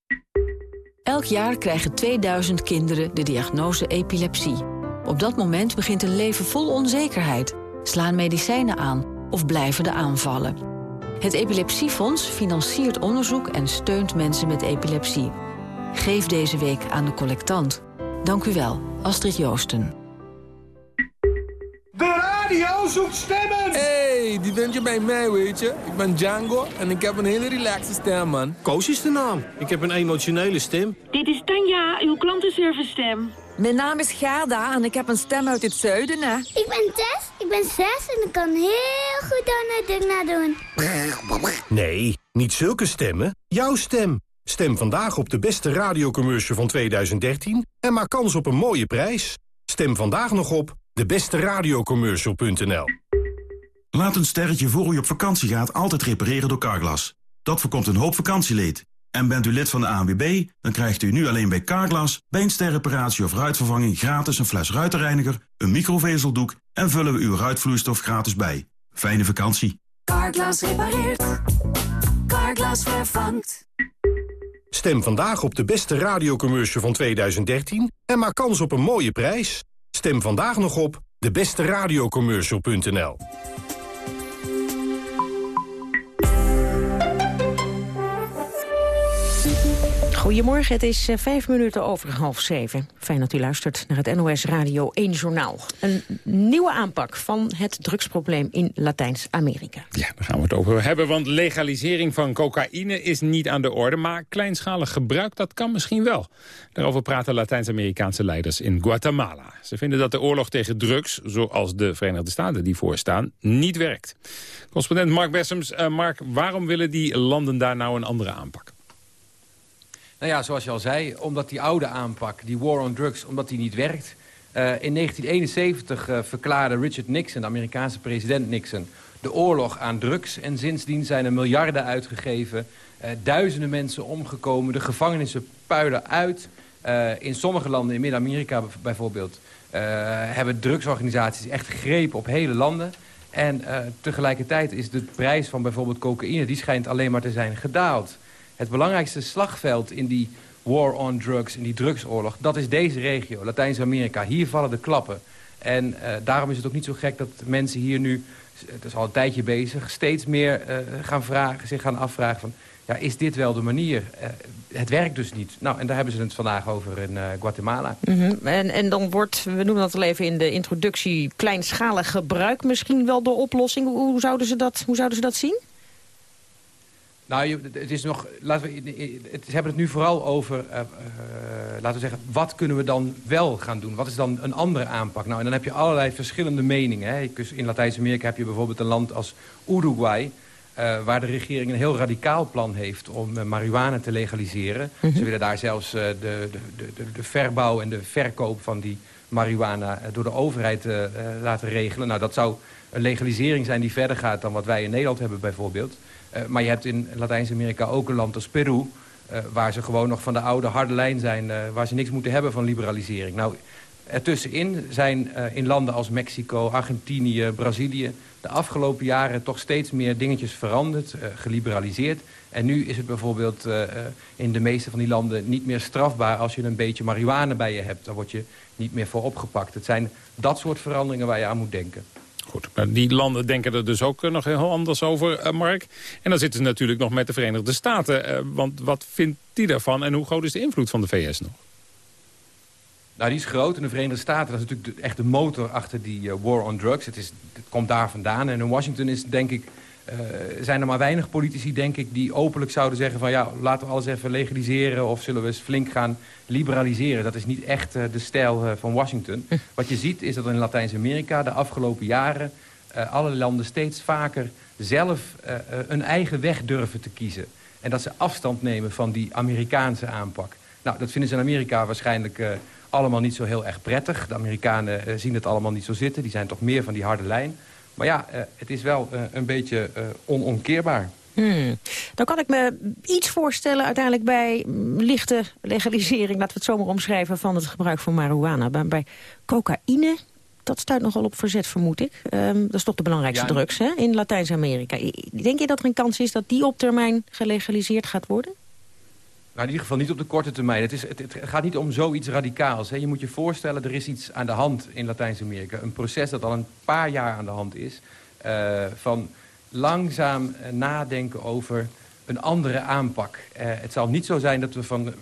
Elk jaar krijgen 2000 kinderen de diagnose epilepsie. Op dat moment begint een leven vol onzekerheid. Slaan medicijnen aan of blijven de aanvallen. Het Epilepsiefonds financiert onderzoek en steunt mensen met epilepsie. Geef deze week aan de collectant. Dank u wel, Astrid Joosten. De radio zoekt stemmen! hey, die vind je bij mij, weet je. Ik ben Django en ik heb een hele relaxe stem, man. Koos is de naam. Ik heb een emotionele stem. Dit is Tanja, uw klantenservice stem. Mijn naam is Gerda en ik heb een stem uit het zuiden, hè. Ik ben Tess, ben zes en ik kan heel goed Donald Duck nadoen. Nee, niet zulke stemmen. Jouw stem. Stem vandaag op de beste radiocommercial van 2013 en maak kans op een mooie prijs. Stem vandaag nog op debesteradiocommercial.nl Laat een sterretje voor u op vakantie gaat altijd repareren door Carglass. Dat voorkomt een hoop vakantieleed. En bent u lid van de ANWB, dan krijgt u nu alleen bij Carglass... bij een sterreparatie of ruitvervanging gratis een fles ruitenreiniger... een microvezeldoek en vullen we uw ruitvloeistof gratis bij. Fijne vakantie. Carglass repareert. Carglass vervangt. Stem vandaag op de beste radiocommercial van 2013 en maak kans op een mooie prijs. Stem vandaag nog op debesteradiocommercial.nl. Goedemorgen, het is eh, vijf minuten over half zeven. Fijn dat u luistert naar het NOS Radio 1 Journaal. Een nieuwe aanpak van het drugsprobleem in Latijns-Amerika. Ja, daar gaan we het over hebben, want legalisering van cocaïne is niet aan de orde. Maar kleinschalig gebruik, dat kan misschien wel. Daarover praten Latijns-Amerikaanse leiders in Guatemala. Ze vinden dat de oorlog tegen drugs, zoals de Verenigde Staten die voorstaan, niet werkt. Correspondent Mark Bessems. Uh, Mark, waarom willen die landen daar nou een andere aanpak? Nou ja, zoals je al zei, omdat die oude aanpak, die war on drugs, omdat die niet werkt. Uh, in 1971 uh, verklaarde Richard Nixon, de Amerikaanse president Nixon, de oorlog aan drugs. En sindsdien zijn er miljarden uitgegeven, uh, duizenden mensen omgekomen, de gevangenissen puilen uit. in sommige landen, in Midden-Amerika bijvoorbeeld, hebben drugsorganisaties echt gegrepen op hele landen. En tegelijkertijd is de prijs van bijvoorbeeld cocaïne, die schijnt alleen maar te zijn gedaald het belangrijkste slagveld in die war on drugs, in die drugsoorlog... dat is deze regio, Latijns-Amerika. Hier vallen de klappen. En uh, daarom is het ook niet zo gek dat mensen hier nu, het is al een tijdje bezig... steeds meer uh, gaan vragen, zich gaan afvragen van... ja, is dit wel de manier? Uh, het werkt dus niet. Nou, en daar hebben ze het vandaag over in Guatemala. -hmm. en, en dan wordt, we noemen dat al even in de introductie... kleinschalig gebruik misschien wel de oplossing. Hoe, zouden, ze dat, hoe zouden ze dat zien? Nou, het is nog. Laten we, het, hebben het nu vooral over. Uh, uh, laten we zeggen, wat kunnen we dan wel gaan doen? Wat is dan een andere aanpak? Nou, en dan heb je allerlei verschillende meningen. Hè. In Latijns-Amerika heb je bijvoorbeeld een land als Uruguay. Uh, waar de regering een heel radicaal plan heeft om uh, marihuana te legaliseren. Mm -hmm. Ze willen daar zelfs uh, de, de, de, de, verbouw en de verkoop van die marihuana door de overheid laten regelen. Nou, dat zou een legalisering zijn die verder gaat dan wat wij in Nederland hebben bijvoorbeeld. Maar je hebt in Latijns-Amerika ook een land als Peru... waar ze gewoon nog van de oude harde lijn zijn... waar ze niks moeten hebben van liberalisering. Nou, ertussenin zijn in landen als Mexico, Argentinië, Brazilië de afgelopen jaren toch steeds meer dingetjes veranderd, geliberaliseerd. En nu is het bijvoorbeeld in de meeste van die landen niet meer strafbaar... als je een beetje marihuana bij je hebt. Daar word je niet meer voor opgepakt. Het zijn dat soort veranderingen waar je aan moet denken. Goed, maar die landen denken er dus ook nog heel anders over, Mark. En dan zitten ze natuurlijk nog met de Verenigde Staten. want wat vindt die daarvan en hoe groot is de invloed van de VS nog? Nou, die is groot. In de Verenigde Staten dat is natuurlijk echt de motor achter die war on drugs. Het, is, het komt daar vandaan. En in Washington is, denk ik, uh, zijn er maar weinig politici, denk ik... die openlijk zouden zeggen van... ja, laten we alles even legaliseren... of zullen we eens flink gaan liberaliseren. Dat is niet echt uh, de stijl van Washington. Hm. Wat je ziet is dat in Latijns-Amerika de afgelopen jaren... alle landen steeds vaker zelf een eigen weg durven te kiezen. En dat ze afstand nemen van die Amerikaanse aanpak. Nou, dat vinden ze in Amerika waarschijnlijk allemaal niet zo heel erg prettig. De Amerikanen zien het allemaal niet zo zitten. Die zijn toch meer van die harde lijn. Maar ja, uh, het is wel uh, een beetje onomkeerbaar. Hmm. Dan kan ik me iets voorstellen uiteindelijk bij lichte legalisering... laten we het zomaar omschrijven van het gebruik van marihuana. Bij, bij cocaïne, dat stuit nogal op verzet, vermoed ik. Um, dat is toch de belangrijkste ja, drugs hè, in Latijns-Amerika. Denk je dat er een kans is dat die op termijn gelegaliseerd gaat worden? Nou, in ieder geval niet op de korte termijn. Het, is, het, gaat niet om zoiets radicaals. Hè. Je moet je voorstellen, er is iets aan de hand in Latijns-Amerika. Een proces dat al een paar jaar aan de hand is. Uh, van langzaam uh, nadenken over een andere aanpak. Uh, het zal niet zo zijn dat we van,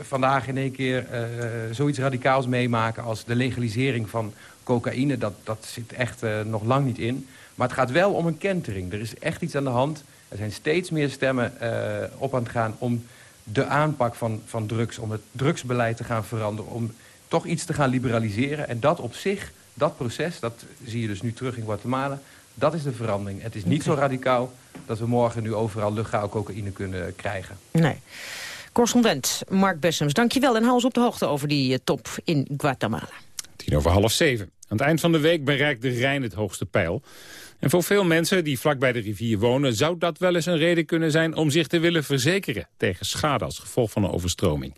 vandaag in één keer zoiets radicaals meemaken... als de legalisering van cocaïne. Dat, dat zit echt nog lang niet in. Maar het gaat wel om een kentering. Er is echt iets aan de hand. Er zijn steeds meer stemmen op aan het gaan om de aanpak van, van drugs, om het drugsbeleid te gaan veranderen... om toch iets te gaan liberaliseren. En dat op zich, dat proces, dat zie je dus nu terug in Guatemala... dat is de verandering. Het is niet zo radicaal dat we morgen nu overal legaal cocaïne kunnen krijgen. Nee. Correspondent Mark Bessems, dankjewel. En hou ons op de hoogte over die uh, top in Guatemala. Tien over half zeven. Aan het eind van de week bereikt de Rijn het hoogste pijl. En voor veel mensen die vlak bij de rivier wonen... zou dat wel eens een reden kunnen zijn om zich te willen verzekeren... tegen schade als gevolg van een overstroming.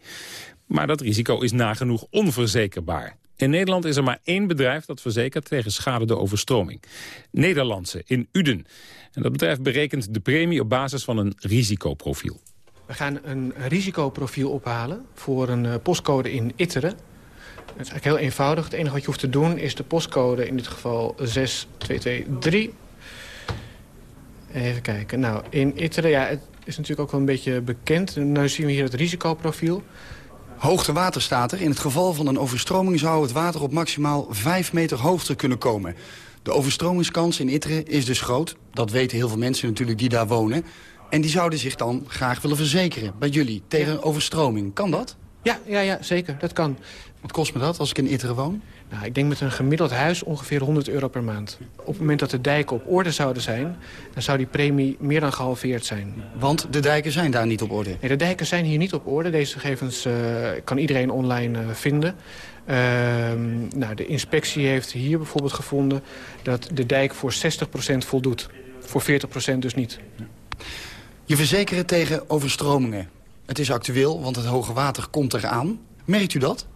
Maar dat risico is nagenoeg onverzekerbaar. In Nederland is er maar één bedrijf dat verzekert tegen schade door overstroming. Nederlandse, in Uden. En dat bedrijf berekent de premie op basis van een risicoprofiel. We gaan een risicoprofiel ophalen voor een uh, postcode in Itteren. Het is eigenlijk heel eenvoudig. Het enige wat je hoeft te doen is de postcode, in dit geval 6223. Even kijken. Nou, in Itteren, ja, het is natuurlijk ook wel een beetje bekend. Nu zien we hier het risicoprofiel. Hoogtewater staat er. In het geval van een overstroming zou het water op maximaal 5 meter hoogte kunnen komen. De overstromingskans in Itteren is dus groot. Dat weten heel veel mensen natuurlijk die daar wonen. En die zouden zich dan graag willen verzekeren bij jullie tegen overstroming. Kan dat? Ja, ja, ja, zeker. Dat kan. Wat kost me dat als ik in Itteren woon? Nou, ik denk met een gemiddeld huis ongeveer 100 euro per maand. Op het moment dat de dijken op orde zouden zijn... dan zou die premie meer dan gehalveerd zijn. Want de dijken zijn daar niet op orde? Nee, de dijken zijn hier niet op orde. Deze gegevens uh, kan iedereen online uh, vinden. Uh, nou, de inspectie heeft hier bijvoorbeeld gevonden... dat de dijk voor 60% voldoet. Voor 40% dus niet. Je verzekeren tegen overstromingen. Het is actueel, want het hoge water komt eraan. Merkt u dat?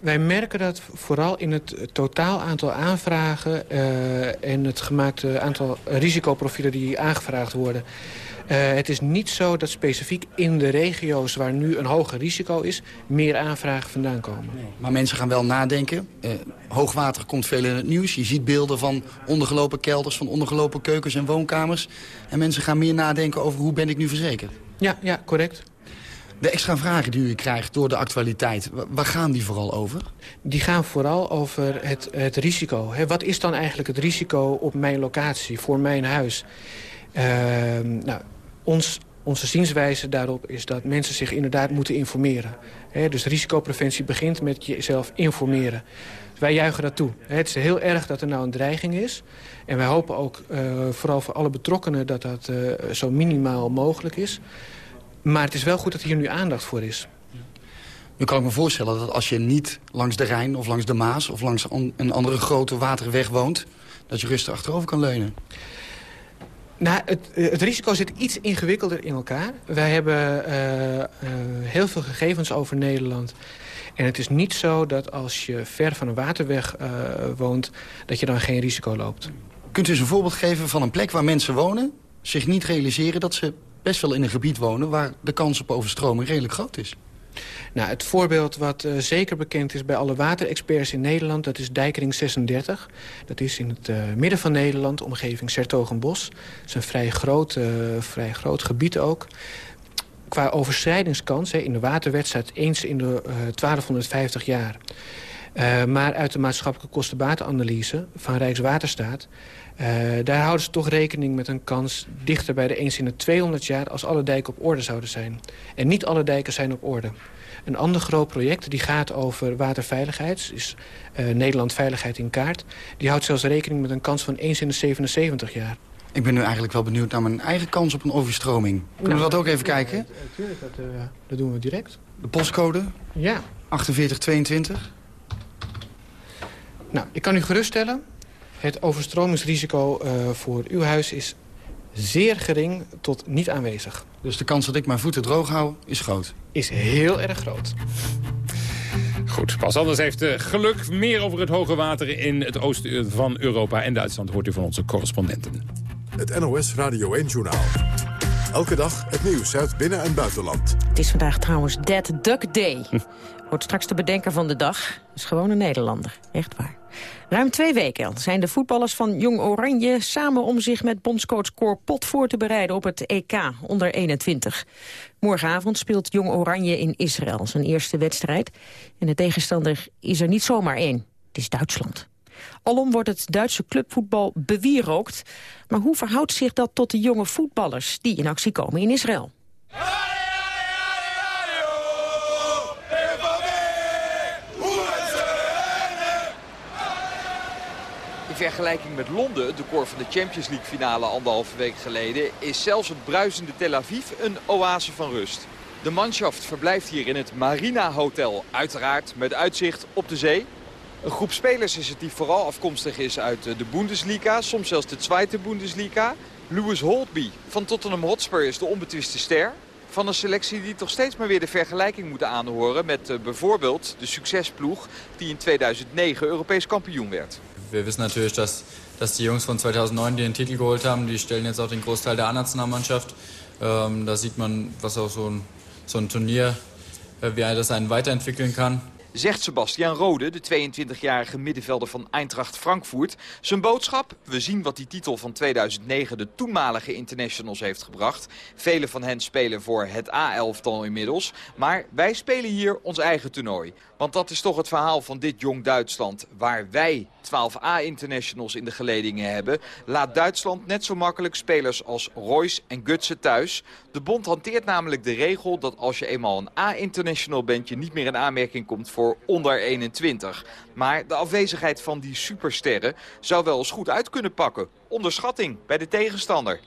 Wij merken dat vooral in het totaal aantal aanvragen... Uh, en het gemaakte aantal risicoprofielen die aangevraagd worden. Uh, het is niet zo dat specifiek in de regio's waar nu een hoger risico is... meer aanvragen vandaan komen. Nee. Maar mensen gaan wel nadenken. Uh, hoogwater komt veel in het nieuws. Je ziet beelden van ondergelopen kelders, van ondergelopen keukens en woonkamers. En mensen gaan meer nadenken over hoe ben ik nu verzekerd. Ja, ja correct. De extra vragen die u krijgt door de actualiteit, waar gaan die vooral over? Die gaan vooral over het, het risico. He, wat is dan eigenlijk het risico op mijn locatie, voor mijn huis? Uh, nou, ons, onze zienswijze daarop is dat mensen zich inderdaad moeten informeren. Dus risicopreventie begint met jezelf informeren. Wij juichen dat toe. Het is heel erg dat er nou een dreiging is. En wij hopen ook, uh, vooral voor alle betrokkenen, dat dat uh, zo minimaal mogelijk is. Maar het is wel goed dat hier nu aandacht voor is. Nu kan ik me voorstellen dat als je niet langs de Rijn of langs de Maas... of langs een andere grote waterweg woont... dat je rustig achterover kan leunen. Nou, het, het, risico zit iets ingewikkelder in elkaar. Wij hebben uh, uh, heel veel gegevens over Nederland. En het is niet zo dat als je ver van een waterweg woont... dat je dan geen risico loopt. Kunt u eens een voorbeeld geven van een plek waar mensen wonen... zich niet realiseren dat ze best wel in een gebied wonen... waar de kans op overstroming redelijk groot is? Nou, het voorbeeld wat uh, zeker bekend is bij alle waterexperts in Nederland... dat is Dijkering 36. Dat is in het uh, midden van Nederland, omgeving Sertogenbos. Dat is een vrij groot, uh, vrij groot gebied ook. Qua overschrijdingskans, in de waterwedstrijd eens in de 1250 jaar... Maar uit de maatschappelijke kostenbatenanalyse van Rijkswaterstaat... Uh, daar houden ze toch rekening met een kans dichter bij de eens in de 200 jaar... als alle dijken op orde zouden zijn. En niet alle dijken zijn op orde. Een ander groot project die gaat over waterveiligheid... is uh, Nederland Veiligheid in Kaart. Die houdt zelfs rekening met een kans van eens in de 77 jaar. Ik ben nu eigenlijk wel benieuwd naar mijn eigen kans op een overstroming. Kunnen nou, we dat ook even kijken? Natuurlijk, dat, dat doen we direct. De postcode? Ja. 4822? Nou, ik kan u geruststellen. Het overstromingsrisico uh, voor uw huis is zeer gering tot niet aanwezig. Dus de kans dat ik mijn voeten droog hou is groot? Is heel erg groot. Goed, Pas Anders heeft uh, geluk. Meer over het hoge water in het oosten van Europa en Duitsland... hoort u van onze correspondenten. Het NOS Radio 1-journaal. Elke dag het nieuws uit binnen- en buitenland. Het is vandaag trouwens Dead Duck Day. Wordt straks de bedenker van de dag. is gewoon een Nederlander. Echt waar. Ruim twee weken zijn de voetballers van Jong Oranje samen om zich met bondscoach Cor Pot voor te bereiden op het EK onder 21. Morgenavond speelt Jong Oranje in Israël zijn eerste wedstrijd. En de tegenstander is er niet zomaar één. Het is Duitsland. Alom wordt het Duitse clubvoetbal bewierookt. Maar hoe verhoudt zich dat tot de jonge voetballers die in actie komen in Israël? In vergelijking met Londen, de koor van de Champions League finale anderhalve week geleden... is zelfs het bruisende Tel Aviv een oase van rust. De manschaft verblijft hier in het Marina Hotel, uiteraard met uitzicht op de zee. Een groep spelers is het die vooral afkomstig is uit de Bundesliga, soms zelfs de Zweite Bundesliga. Lewis Holtby van Tottenham Hotspur is de onbetwiste ster van een selectie die toch steeds maar weer de vergelijking moet aanhoren met uh, bijvoorbeeld de succesploeg die in 2009 Europees kampioen werd. Wir wissen natürlich, dass, dass die Jungs von 2009, die den Titel geholt haben, die stellen jetzt auch den Großteil der A-Nationalmannschaft. Ähm, da sieht man, so ein Turnier, äh, wie das einen weiterentwickeln kann. Zegt Sebastian Rode, de 22-jarige middenvelder van Eintracht Frankfurt. Zijn boodschap? We zien wat die titel van 2009 de toenmalige internationals heeft gebracht. Vele van hen spelen voor het A-elftal inmiddels. Maar wij spelen hier ons eigen toernooi. Want dat is toch het verhaal van dit jong Duitsland. Waar wij 12 A-internationals in de geledingen hebben... laat Duitsland net zo makkelijk spelers als Royce en Gutsen thuis. De bond hanteert namelijk de regel dat als je eenmaal een A-international bent... je niet meer in aanmerking komt voor onder 21. Maar de afwezigheid van die supersterren zou wel eens goed uit kunnen pakken. Onderschatting bij de tegenstander.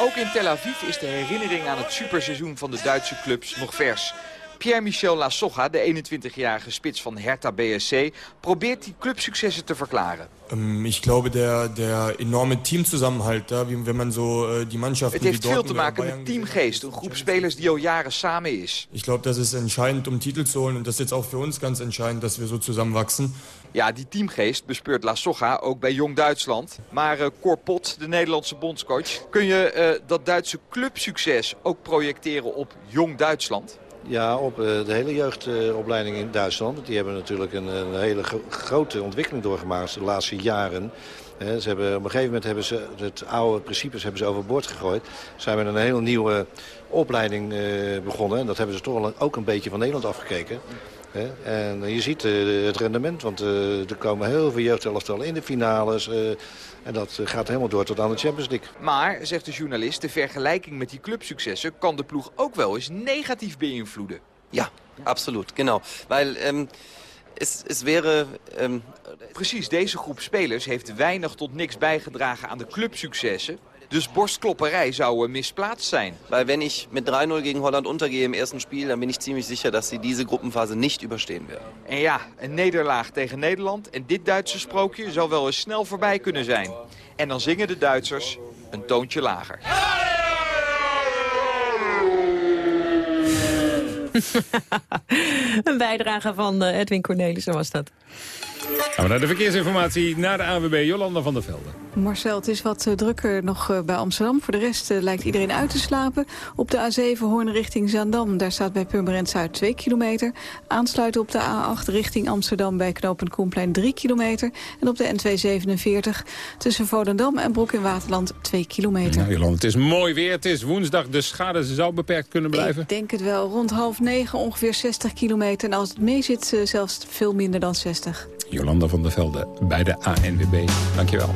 Ook in Tel Aviv is de herinnering aan het superseizoen van de Duitse clubs nog vers. Pierre-Michel Lasogga, de 21-jarige spits van Hertha BSC, probeert die clubsuccessen te verklaren. Um, ich glaube, der, der enorme Teamzusammenhalt, wenn man so uh, die Mannschaften Het heeft veel te maken met teamgeest, een groep spelers die al jaren samen is. Ich glaube, das ist entscheidend, um Titel zu holen. Das ist jetzt auch für uns ganz entscheidend, dass wir so zusammenwachsen. Ja, die teamgeest bespeurt La Soga ook bij Jong Duitsland. Maar uh, Cor Pot, de Nederlandse bondscoach, kun je uh, dat Duitse clubsucces ook projecteren op Jong Duitsland? Ja, op de hele jeugdopleiding in Duitsland. Die hebben natuurlijk een, een hele grote ontwikkeling doorgemaakt de laatste jaren. Ze hebben, op een gegeven moment hebben ze het oude principes hebben ze overboord gegooid. Zijn we een hele nieuwe opleiding begonnen. En dat hebben ze toch ook een beetje van Nederland afgekeken. En je ziet het rendement, want er komen heel veel jeugdelftallen in de finales. En dat gaat helemaal door tot aan de Champions League. Maar, zegt de journalist, de vergelijking met die clubsuccessen... kan de ploeg ook wel eens negatief beïnvloeden. Ja, absoluut, genau. Weil, ähm, es, es wäre... Ähm... Precies, deze groep spelers heeft weinig tot niks bijgedragen aan de clubsuccessen. Dus borstklopperij zou misplaatst zijn. Weil wenn ich mit 3-0 gegen Holland untergehe im ersten Spiel, dann bin ich ziemlich sicher, dass sie diese Gruppenphase nicht überstehen werden. En ja, een nederlaag tegen Nederland en dit Duitse sprookje zal wel eens snel voorbij kunnen zijn. En dan zingen de Duitsers een toontje lager. Een bijdrage van eh, Edwin Cornelissen was dat. Gaan we naar de verkeersinformatie naar de AWB Jolanda van der Velde. Marcel, het is wat eh, drukker nog eh, bij Amsterdam. Voor de rest lijkt iedereen uit te slapen. Op de A7 Hoorn richting Zaandam. Daar staat bij Purmerend Zuid 2 kilometer. Aansluiten op de A8 richting Amsterdam bij knooppunt Koenplein 3 kilometer. En op de N247 tussen Volendam en Broek in Waterland 2 kilometer. Nou, Jolanda, het is mooi weer. Het is woensdag. De schade zou beperkt kunnen blijven. Ik denk het wel. Rond half negen ongeveer 60 kilometer. En als het mee zit, zelfs veel minder dan 60. Jolanda van der Velde bij de ANWB. Dankjewel.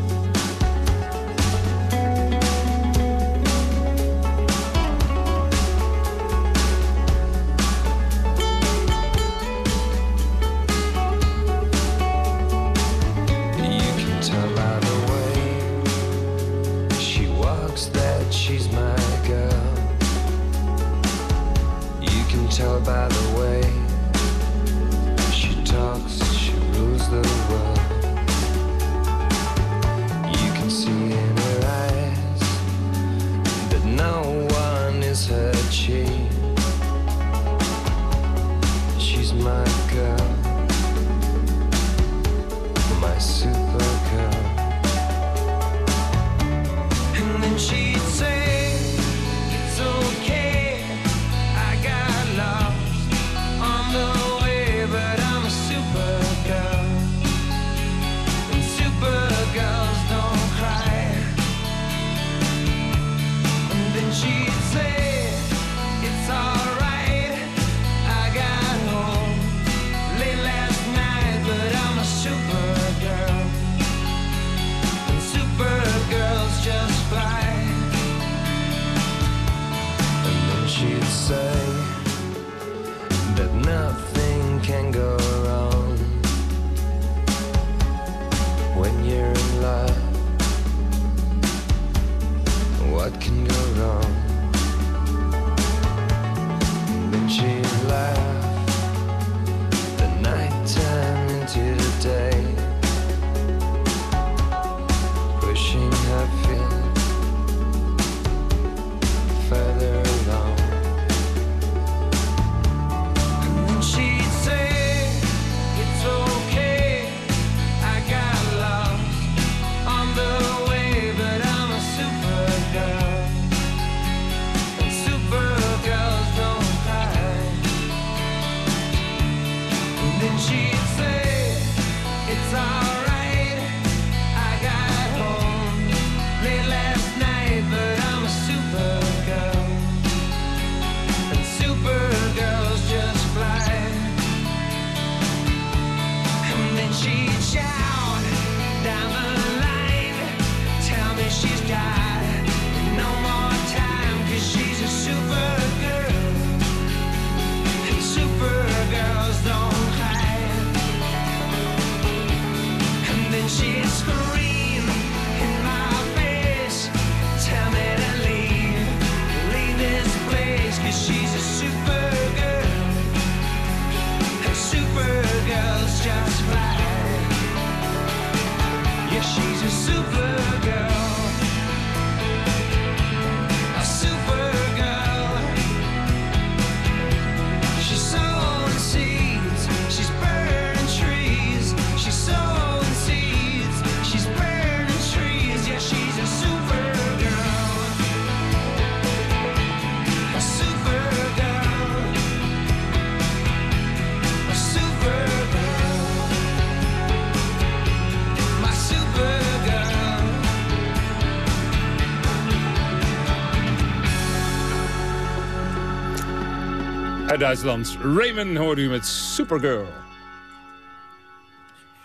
Duitsland. Raymond hoorde u met Supergirl.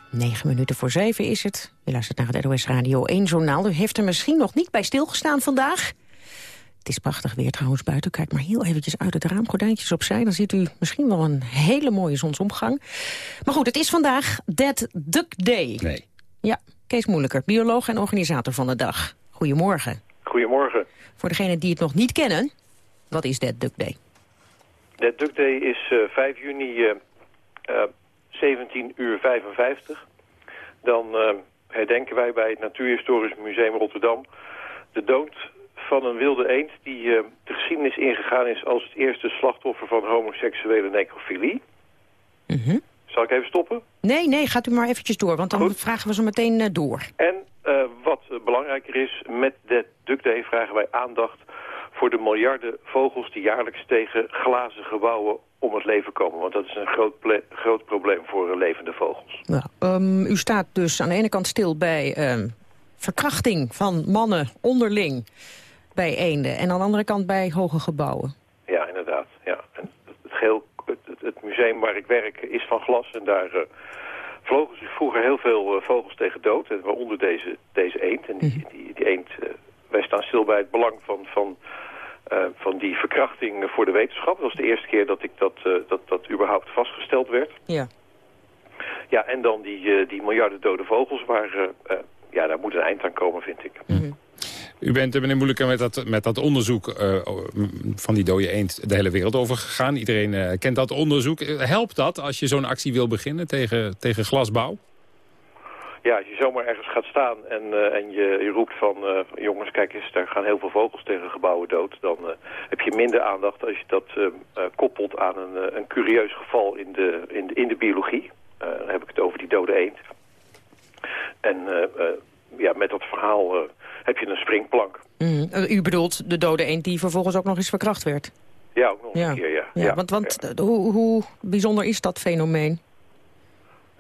Negen minuten voor zeven is het. U luistert naar het NOS Radio 1 journaal. U heeft er misschien nog niet bij stilgestaan vandaag. Het is prachtig weer trouwens buiten. Kijk maar heel eventjes uit het raam, gordijntjes opzij. Dan ziet u misschien wel een hele mooie zonsomgang. Maar goed, het is vandaag Dead Duck Day. Nee. Ja, Kees Moeilijker, bioloog en organisator van de dag. Goedemorgen. Goedemorgen. Voor degenen die het nog niet kennen, wat is Dead Duck Day? Dead Duck Day is eh, 5 juni eh, eh, 17 uur 55. Dan eh, herdenken wij bij het Natuurhistorisch Museum Rotterdam de dood van een wilde eend die eh, de geschiedenis ingegaan is als het eerste slachtoffer van homoseksuele necrofilie. Zal ik even stoppen? Nee, nee, gaat u maar eventjes door, want dan vragen we zo meteen eh, door. En eh, wat eh, belangrijker is, met Dead Duck Day vragen wij aandacht voor de miljarden vogels die jaarlijks tegen glazen gebouwen om het leven komen. Want dat is een groot, groot probleem voor levende vogels. Nou, ehm, u staat dus aan de ene kant stil bij ehm, verkrachting van mannen onderling bij eenden... en aan de andere kant bij hoge gebouwen. Ja, inderdaad. Ja. En het, het, museum waar ik werk is van glas en daar eh, vlogen zich vroeger heel veel eh, vogels tegen dood. En waaronder deze, deze eend. En die, die, die eend, eh, wij staan stil bij het belang van, van, eh, van die verkrachting voor de wetenschap. Dat was de eerste keer dat ik dat, eh, dat, dat überhaupt vastgesteld werd. Ja. Ja, en dan die, eh, die miljarden dode vogels waar... ja, daar moet een eind aan komen, vind ik. U bent, meneer Moeilijker, met dat, met dat onderzoek eh, van die dode eend de hele wereld over gegaan. Iedereen eh, kent dat onderzoek. Helpt dat als je zo'n actie wil beginnen tegen, tegen glasbouw? Ja, als je zomaar ergens gaat staan en, eh, en je, je roept van... eh, jongens, kijk eens, daar gaan heel veel vogels tegen gebouwen dood... dan eh, heb je minder aandacht als je dat koppelt aan een, een curieus geval in de, in de, in de biologie. Dan heb ik het over die dode eend. En ja, met dat verhaal heb je een springplank. Eh, U bedoelt de dode eend die vervolgens ook nog eens verkracht werd? Ja, ook nog Ja. een keer, ja. Ja, want, want eh, hoe, hoe bijzonder is dat fenomeen?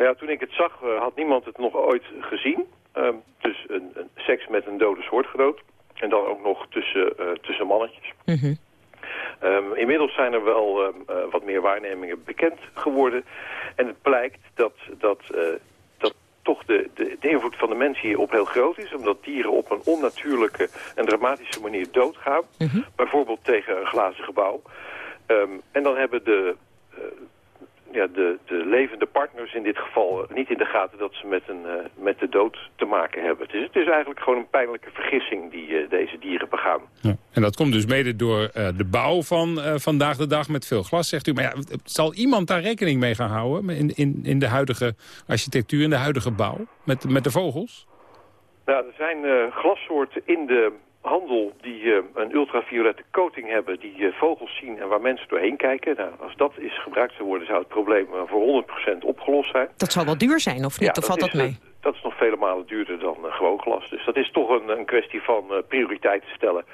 Nou ja, toen ik het zag, eh, had niemand het nog ooit gezien. Ehm, dus een, een seks met een dode soortgenoot. En dan ook nog tussen, eh, tussen mannetjes. Mhm. Ehm, inmiddels zijn er wel ehm, eh, wat meer waarnemingen bekend geworden. En het blijkt dat, dat, dat toch de, de, de invloed van de mens hierop heel groot is. Omdat dieren op een onnatuurlijke en dramatische manier doodgaan. Bijvoorbeeld tegen een glazen gebouw. En dan hebben de, ja, de, de levende partners in dit geval eh, niet in de gaten dat ze met, een, eh, met de dood te maken hebben. Het is, het is eigenlijk gewoon een pijnlijke vergissing die eh, deze dieren begaan. Ja. En dat komt dus mede door de bouw van vandaag de dag met veel glas, zegt u. Maar ja, zal iemand daar rekening mee gaan houden in, in, in de huidige architectuur, in de huidige bouw, met, met de vogels? Nou, er zijn glassoorten in de handel die eh, een ultraviolette coating hebben, die eh, vogels zien en waar mensen doorheen kijken. Nou, als dat is gebruikt zou worden, zou het probleem eh, voor 100% opgelost zijn. Dat zal wel duur zijn, of niet? Ja, of valt dat mee? dat is nog vele malen duurder dan gewoon glas. Dus dat is toch een, een kwestie van eh, prioriteiten stellen.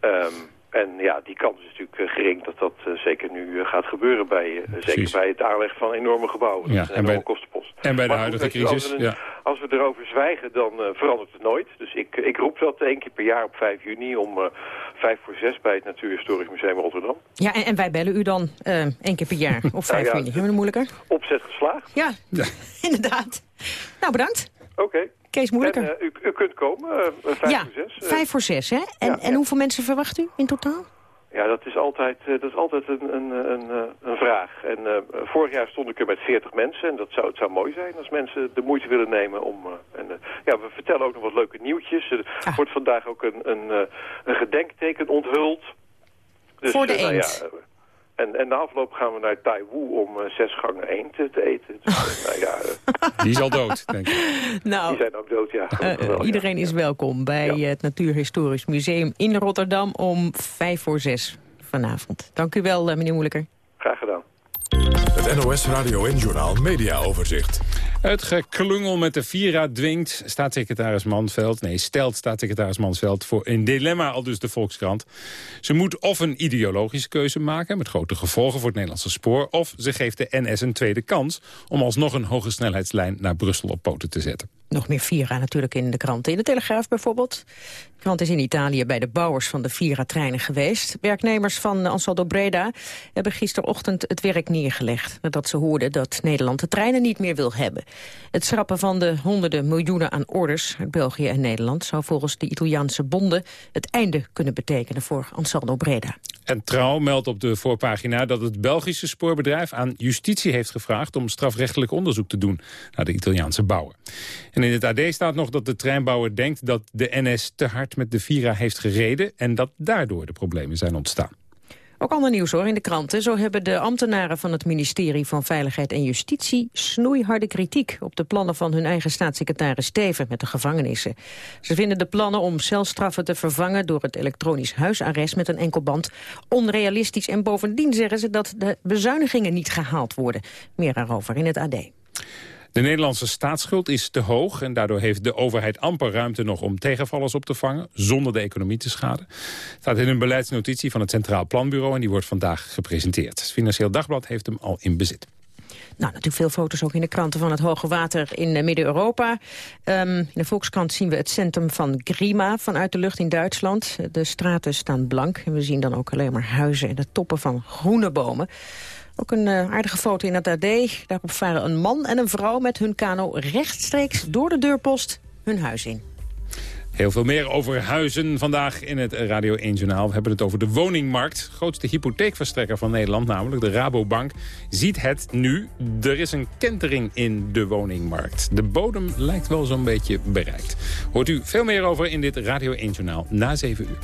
Ehm, en ja, die kans is natuurlijk eh, gering dat dat eh, zeker nu eh, gaat gebeuren bij, zeker bij het aanleggen van enorme gebouwen. Ja, dat is een en enorme bij- kostenpost. En bij de huidige crisis, Als we, een- ja. als we erover zwijgen, dan verandert het nooit. Dus ik, ik roep dat één keer per jaar op 5 juni om vijf voor zes bij het Natuurhistorisch Museum Rotterdam. Ja, en, en wij bellen u dan één keer per jaar, of vijf ja, juni. Hebben we het moeilijker? Opzet geslaagd. Ja, inderdaad. Nou, bedankt. Oké. Kees Moeilijker. En, eh, u, u kunt komen, eh, vijf ja, voor zes. Eh, vijf voor zes, hè? En, ja, en hoeveel mensen verwacht u in totaal? Ja, dat is altijd, dat is altijd een, een, een, een vraag. En vorig jaar stond ik er met 40 mensen. En dat zou, het zou mooi zijn als mensen de moeite willen nemen om... en, ja, we vertellen ook nog wat leuke nieuwtjes. Er Ah. wordt vandaag ook een, een, een gedenkteken onthuld. Dus, Voor de nou eend. ja, en, en na afloop gaan we naar Taiwan om eh, zes gangen eend te, te eten. Dus, eh, nou ja, eh, Die is al dood, denk ik. Nou, die zijn ook dood, ja. Iedereen is welkom bij het Natuurhistorisch Museum in Rotterdam om vijf voor zes vanavond. Dank u wel, meneer Moeilijker. Graag gedaan. Het NOS Radio en Journaal Media Overzicht. Het geklungel met de Vira dwingt staatssecretaris Mansveld... nee, stelt staatssecretaris Mansveld voor een dilemma, al dus de Volkskrant. Ze moet of een ideologische keuze maken... met grote gevolgen voor het Nederlandse spoor... of ze geeft de NS een tweede kans... om alsnog een hoge snelheidslijn naar Brussel op poten te zetten. Nog meer Vira natuurlijk in de kranten. In de Telegraaf bijvoorbeeld. De krant is in Italië bij de bouwers van de Vira-treinen geweest. Werknemers van Ansaldo Breda hebben gisterochtend het werk neergelegd... nadat ze hoorden dat Nederland de treinen niet meer wil hebben. Het schrappen van de honderden miljoenen aan orders uit België en Nederland... zou volgens de Italiaanse bonden het einde kunnen betekenen voor Ansaldo Breda. En Trouw meldt op de voorpagina dat het Belgische spoorbedrijf aan justitie heeft gevraagd om strafrechtelijk onderzoek te doen naar de Italiaanse bouwer. En in het AD staat nog dat de treinbouwer denkt dat de NS te hard met de Vira heeft gereden en dat daardoor de problemen zijn ontstaan. Ook ander nieuws hoor in de kranten. Zo hebben de ambtenaren van het ministerie van Veiligheid en Justitie snoeiharde kritiek op de plannen van hun eigen staatssecretaris Steven met de gevangenissen. Ze vinden de plannen om celstraffen te vervangen door het elektronisch huisarrest met een enkel band onrealistisch en bovendien zeggen ze dat de bezuinigingen niet gehaald worden. Meer daarover in het AD. De Nederlandse staatsschuld is te hoog en daardoor heeft de overheid amper ruimte nog om tegenvallers op te vangen, zonder de economie te schaden. Het staat in een beleidsnotitie van het Centraal Planbureau en die wordt vandaag gepresenteerd. Het Financieel Dagblad heeft hem al in bezit. Nou, natuurlijk veel foto's ook in de kranten van het hoge water in eh, Midden-Europa. Ehm, in de Volkskrant zien we het centrum van Grima vanuit de lucht in Duitsland. De straten staan blank en we zien dan ook alleen maar huizen en de toppen van groene bomen. Ook een eh, aardige foto in het AD. Daarop varen een man en een vrouw met hun kano rechtstreeks door de deurpost hun huis in. Heel veel meer over huizen vandaag in het Radio 1 Journaal. We hebben het over de woningmarkt. Grootste hypotheekverstrekker van Nederland, namelijk de Rabobank, ziet het nu. Er is een kentering in de woningmarkt. De bodem lijkt wel zo'n beetje bereikt. Hoort u veel meer over in dit Radio 1 Journaal na 7 uur.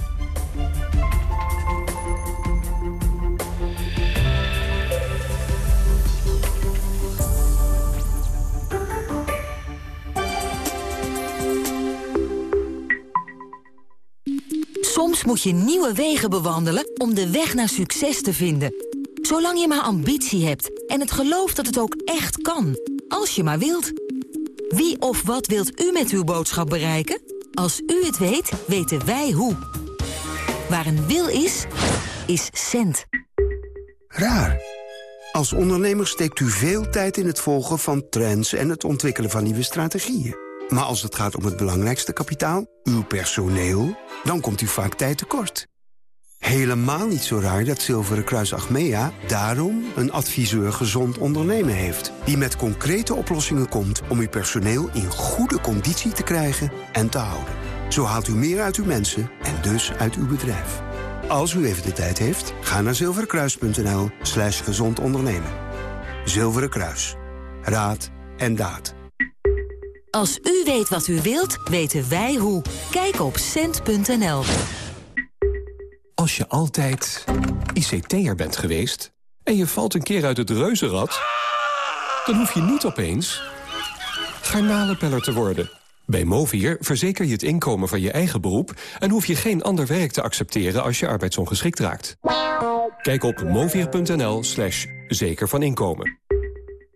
Soms moet je nieuwe wegen bewandelen om de weg naar succes te vinden. Zolang je maar ambitie hebt en het geloof dat het ook echt kan. Als je maar wilt. Wie of wat wilt u met uw boodschap bereiken? Als u het weet, weten wij hoe. Waar een wil is, is cent. Raar. Als ondernemer steekt u veel tijd in het volgen van trends... en het ontwikkelen van nieuwe strategieën. Maar als het gaat om het belangrijkste kapitaal, uw personeel... dan komt u vaak tijd tekort. Helemaal niet zo raar dat Zilveren Kruis Achmea daarom een adviseur gezond ondernemen heeft. Die met concrete oplossingen komt om uw personeel in goede conditie te krijgen en te houden. Zo haalt u meer uit uw mensen en dus uit uw bedrijf. Als u even de tijd heeft, ga naar zilverenkruis.nl slash gezond ondernemen. Zilveren Kruis. Raad en daad. Als u weet wat u wilt, weten wij hoe. Kijk op cent.nl. Als je altijd ICT'er bent geweest en je valt een keer uit het reuzenrad... dan hoef je niet opeens garnalenpeller te worden. Bij Movier verzeker je het inkomen van je eigen beroep... en hoef je geen ander werk te accepteren als je arbeidsongeschikt raakt. Kijk op movier.nl slash zeker van inkomen.